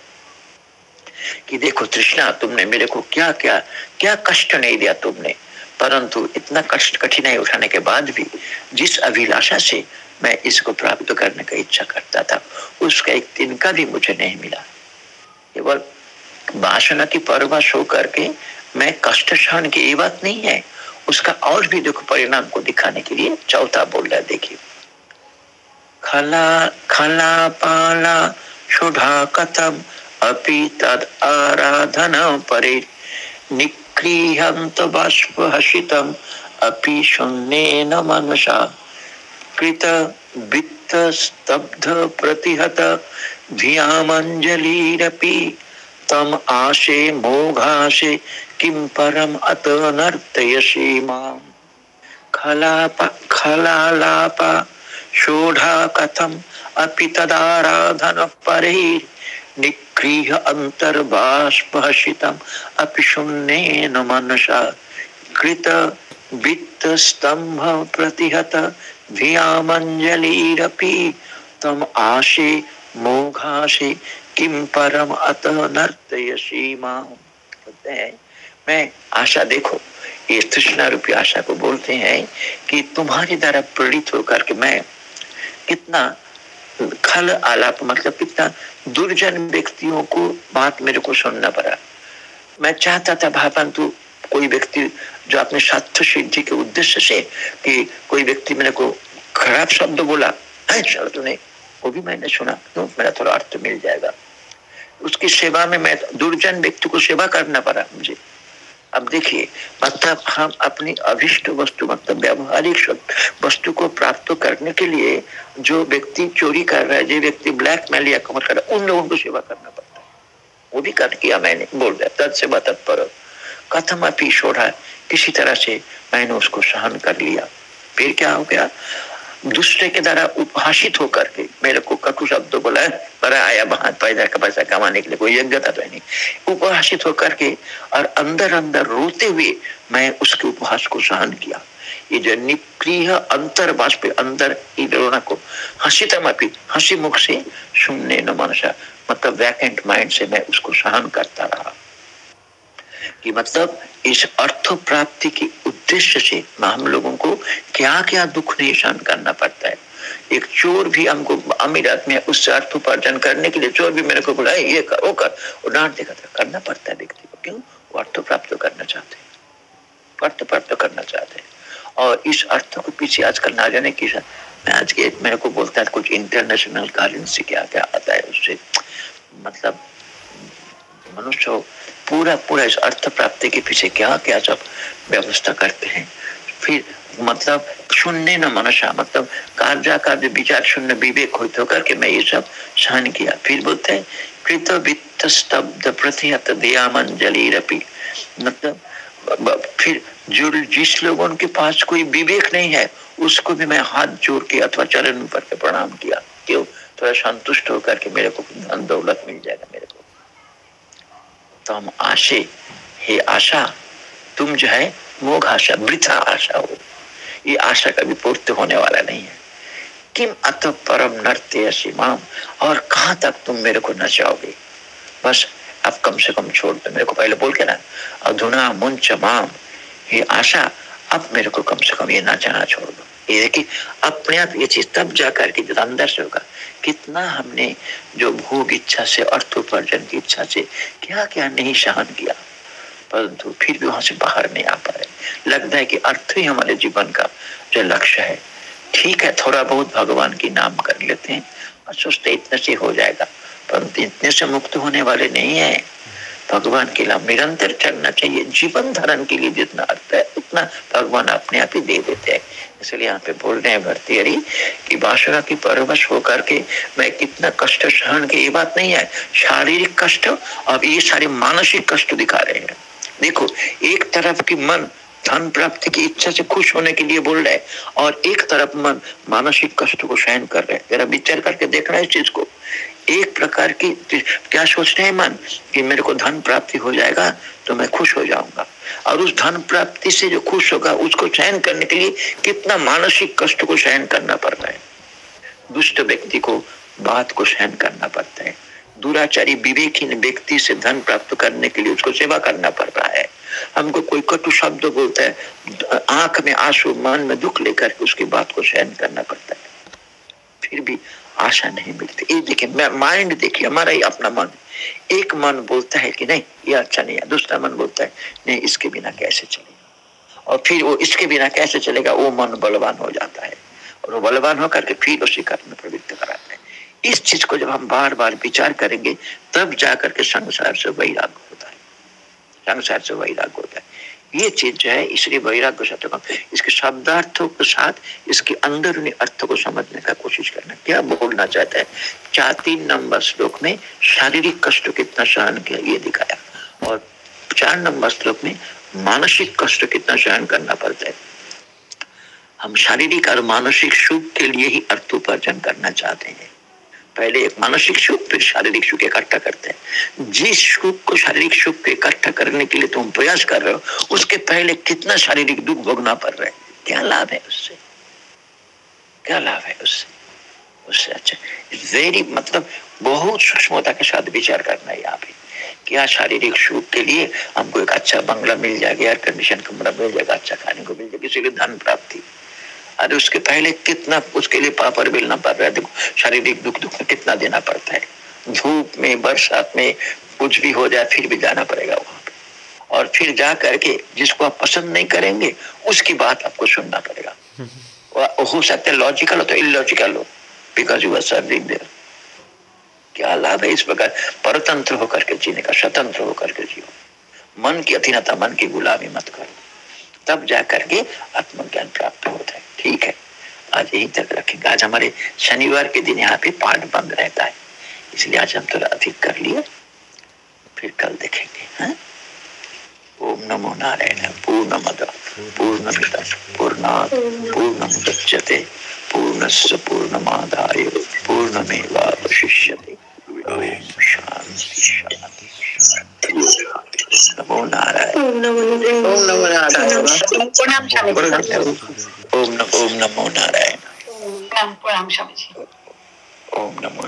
कि देखो तृष्णा, तुमने मेरे को क्या क्या क्या कष्ट नहीं दिया तुमने। परंतु इतना कष्ट कठिनाई उठाने के बाद भी जिस अभिलाषा से मैं इसको प्राप्त करने का इच्छा करता था, उसका एक दिन का भी मुझे नहीं मिला। केवल वासना की परवाश हो करके मैं कष्ट सहन की ये बात नहीं है। उसका और भी दुख परिणाम को दिखाने के लिए चौथा बोल रहा है देखिए। खला खला पाला, शुभा कथम, अपि तद आराधन परे। निक्रियंत बाष्प हसितम अपि शून्येन मनसा। कृत वित्त स्तब्ध प्रतिहत, धियामंजलिरपि। तम आशे, मोघाशे किम परम अत नर्तयसी खलाप, खलालाप, शोढ़ा कथम अपि तदाराधन परे निगृह अंतर्बाष्पहसितम अपि शून्येन मनसा। कृत वित्त स्तंभ प्रतिहत धियामंजलिरपि तम आशे, मोघाशे किम परम अत नर्तयसी माम कहते हैं मैं आशा देखो, ये तृष्णा रूपी आशा को बोलते हैं कि तुम्हारे द्वारा प्रेरित होकर के मैं कितना खल आलाप मतलब कितना दुर्जन व्यक्तियों को बात मेरे को सुनना पड़ा। मैं चाहता था भावंतु कोई व्यक्ति जो अपने स्वार्थ सिद्धि के उद्देश्य से कि कोई व्यक्ति मेरे को खराब शब्द बोला है तूने, वो भी मैंने सुना तो मेरा थोड़ा अर्थ मिल जाएगा। उसकी सेवा में मैं दुर्जन व्यक्ति को सेवा करना पड़ा मुझे। अब देखिए मतलब हम अपनी अभिष्ट वस्तु मतलब व्यवहारिक वस्तु को प्राप्त करने के लिए जो व्यक्ति चोरी कर रहा है, जो व्यक्ति ब्लैक मेल या कमर कर रहा है, उन लोगों को सेवा करना पड़ता है। वो भी कर किया मैंने, बोल दिया, तद सेवा तत्पर कथम अपी छोड़ा किसी तरह से मैंने उसको सहन कर लिया। फिर क्या हो गया? दूसरे के द्वारा उपहासित होकर के मेरे को कटु शब्द बोला पर आया वहाँ का पैसा कमाने के लिए कोई योग्यता तो नहीं। उपहासित होकर के और अंदर अंदर रोते हुए मैं उसके उपहास को सहन किया। ये जो निप्रिय अंतर बाष्प अंदर रोना को हँसी तमापी हँसी मुख से सुनने न मनसा मतलब वैकेंट माइंड से मैं उसको सहन करता रहा। कि मतलब इस अर्थ प्राप्ति के उद्देश्य से हम लोगों को क्या क्या दुख सहन करना पड़ता है। एक चोर भी हमको अमीर आदमी है, उससे अर्थ उपार्जन करने के लिए चोर भी मेरे को बोला ये कर, वो कर। वो डांट देगा था करना पड़ता है व्यक्ति को। क्यों? वो अर्थ प्राप्त करना चाहते हैं। अर्थ प्राप्त करना चाहते हैं। और इस अर्थ को पीछे आजकल ना जाने की मैं आज के मेरे को बोलता है, कुछ इंटरनेशनल करेंसी क्या क्या आता है उससे। मतलब मनुष्य पूरा पूरा इस अर्थ प्राप्ति के पीछे क्या क्या सब व्यवस्था करते हैं? फिर मतलब सुनने न मनसा मतलब कार्य कार्य विचार शून्य विवेक हो तो करके मैं ये सब सहन किया। फिर बोलते हैं, कृत वित्त स्तब्ध प्रतिहत दयामंजलि रपी। मतलब फिर जो जिस लोगों के पास कोई विवेक नहीं है, उसको भी मैं हाथ जोड़ के अथवा चरण पर के प्रणाम किया। क्यों? थोड़ा संतुष्ट होकर के मेरे को धन दौलत मिल जाएगा मेरे को। तो हम आशे, हे आशा, तुम जो है, मोघ आशा वृथा आशा हो। ये आशा कभी पूर्ति होने वाला नहीं है। किम अत परम नृत्य सीमाम और कहाँ तक तुम मेरे को नचाओगे बस अब कम से कम छोड़ दो मेरे को। पहले बोल के ना, अधुना मुंच माम ये आशा, अब मेरे को कम से कम ये नचाना छोड़ दो। ये देखिए अपने आप ये चीज़ तब जा करके अंदर से होगा, कितना हमने जो भोग इच्छा से, अर्थोपार्जन की इच्छा से क्या क्या नहीं सहन किया, परंतु फिर भी वहाँ से बाहर नहीं आ पा रहे। लगता है कि अर्थ ही हमारे जीवन का जो लक्ष्य है। ठीक है, थोड़ा बहुत भगवान की नाम कर लेते हैं और सोचते इतने से हो जाएगा, परंतु इतने से मुक्त होने वाले नहीं है। भगवान के लिए निरंतर चलना चाहिए, जीवन धारण के लिए जितना अर्थ है, उतना भगवान अपने आप ही दे देते हैं। इसलिए यहाँ पे बोल रहे हैं भरती हरी कि बासुरा की परवश होकर के मैं कितना कष्ट सहन के ये बात नहीं है। शारीरिक कष्ट अब ये सारे मानसिक कष्ट दिखा रहे हैं। देखो, एक तरफ़ की मन धन प्राप्ति की इच्छा से खुश होने के लिए बोल रहे हैं और एक तरफ़ मन मानसिक कष्ट को सहन कर रहे हैं। जरा विचार करके देखना इस चीज़ को। एक प्रकार की क्या सोच रहे हैं मन? कि मेरे को धन प्राप्ति हो जाएगा तो मैं खुश हो जाऊँगा। और उस धन प्राप्ति से जो खुश होगा, उसको सहन करने के लिए कितना मानसिक कष्ट को सहन करना पड़ रहा है। दुष्ट व्यक्ति को बात को सहन करना पड़ता है। दुराचारी, विवेकहीन व्यक्ति से धन प्राप्त करने के लिए उसको सेवा करना पड़ रहा है। हमको कोई कटु शब्द बोलता है, आँख में आँसू, मन में दुख लेकर उसकी बात को सहन करना पड़ता है। फिर भी आशा नहीं मिलती। ये देखिए मैं माइंड देखिए, हमारा ही अपना मन एक मन बोलता है कि नहीं, ये अच्छा नहीं है। दूसरा मन बोलता है, नहीं, इसके बिना कैसे चलेगा? और फिर वो इसके बिना कैसे चलेगा? वो मन बलवान हो जाता है। और वो बलवान होकर के फिर उसी कर्म में प्रवृत्त कराता है। इस चीज़ को जब हम बार बार विचार करेंगे, तब जाकर के संसार से वैराग्य होता है। संसार से वैराग्य होता है। ये चीज़ जो है इसलिए वैराग्य शतकम इसके शब्दार्थों के साथ इसके अंदरूनी अर्थ को समझने का कोशिश करना। क्या बोलना चाहता है? चार तीन नंबर श्लोक में शारीरिक कष्ट कितना सहन किया, ये दिखाया। और चार नंबर श्लोक में मानसिक कष्ट कितना सहन करना पड़ता है। हम शारीरिक और मानसिक सुख के लिए ही अर्थोपार्जन करना चाहते हैं। पहले एक मानसिक सुख, फिर शारीरिक सुख इकट्ठा करते हैं। जिस सुख को शारीरिक सुख को इकट्ठा करने के लिए तुम प्रयास कर रहे हो, उसके पहले कितना शारीरिक दुख भोगना पड़ रहा है? क्या लाभ है उससे? क्या लाभ है उससे? उससे अच्छा। वेरी मतलब बहुत सूक्ष्मता के साथ विचार करना है यहाँ पे। क्या शारीरिक सुख के लिए हमको एक अच्छा बंगला मिल जाएगा एयर कंडीशन कमरा मिल जाएगा अच्छा खाने को मिल जाएगा, इसीलिए धन प्राप्ति। अरे उसके पहले कितना उसके लिए पापड़ बेलना पड़ रहा है। देखो, शारीरिक दुख दुख में कितना देना पड़ता है। धूप में, बरसात में कुछ भी हो जाए, फिर भी जाना पड़ेगा वहाँ पे। और फिर जा करके जिसको आप पसंद नहीं करेंगे, उसकी बात आपको सुनना पड़ेगा। हो सकता है लॉजिकल हो तो इलॉजिकल हो। Because you are serving there क्या लाभ है इस प्रकार परतंत्र होकर के जीने का, स्वतंत्र होकर के जियो मन की अधीनता, मन की गुलामी मत करो। तब जा करके आत्मज्ञान प्राप्त होता है। ठीक है। आज यही तक रखेंगे। आज हमारे शनिवार के दिन यहाँ पे पाठ बंद रहता है। इसलिए आज हम थोड़ा अधिक कर लिए। फिर कल देखेंगे हाँ? ओम नमो नारायण। पूर्ण मद पूर्ण पूर्णात्। पूर्णमुदच्यते। पूर्णस्य पूर्णमादाय। पूर्णमेवावशिष्यते। ओम शांति शांति शांति नारायण ओम नमो नारायण। ओम नमो नारायण। ओम नमो ओम नमो नारायण। ओम नमो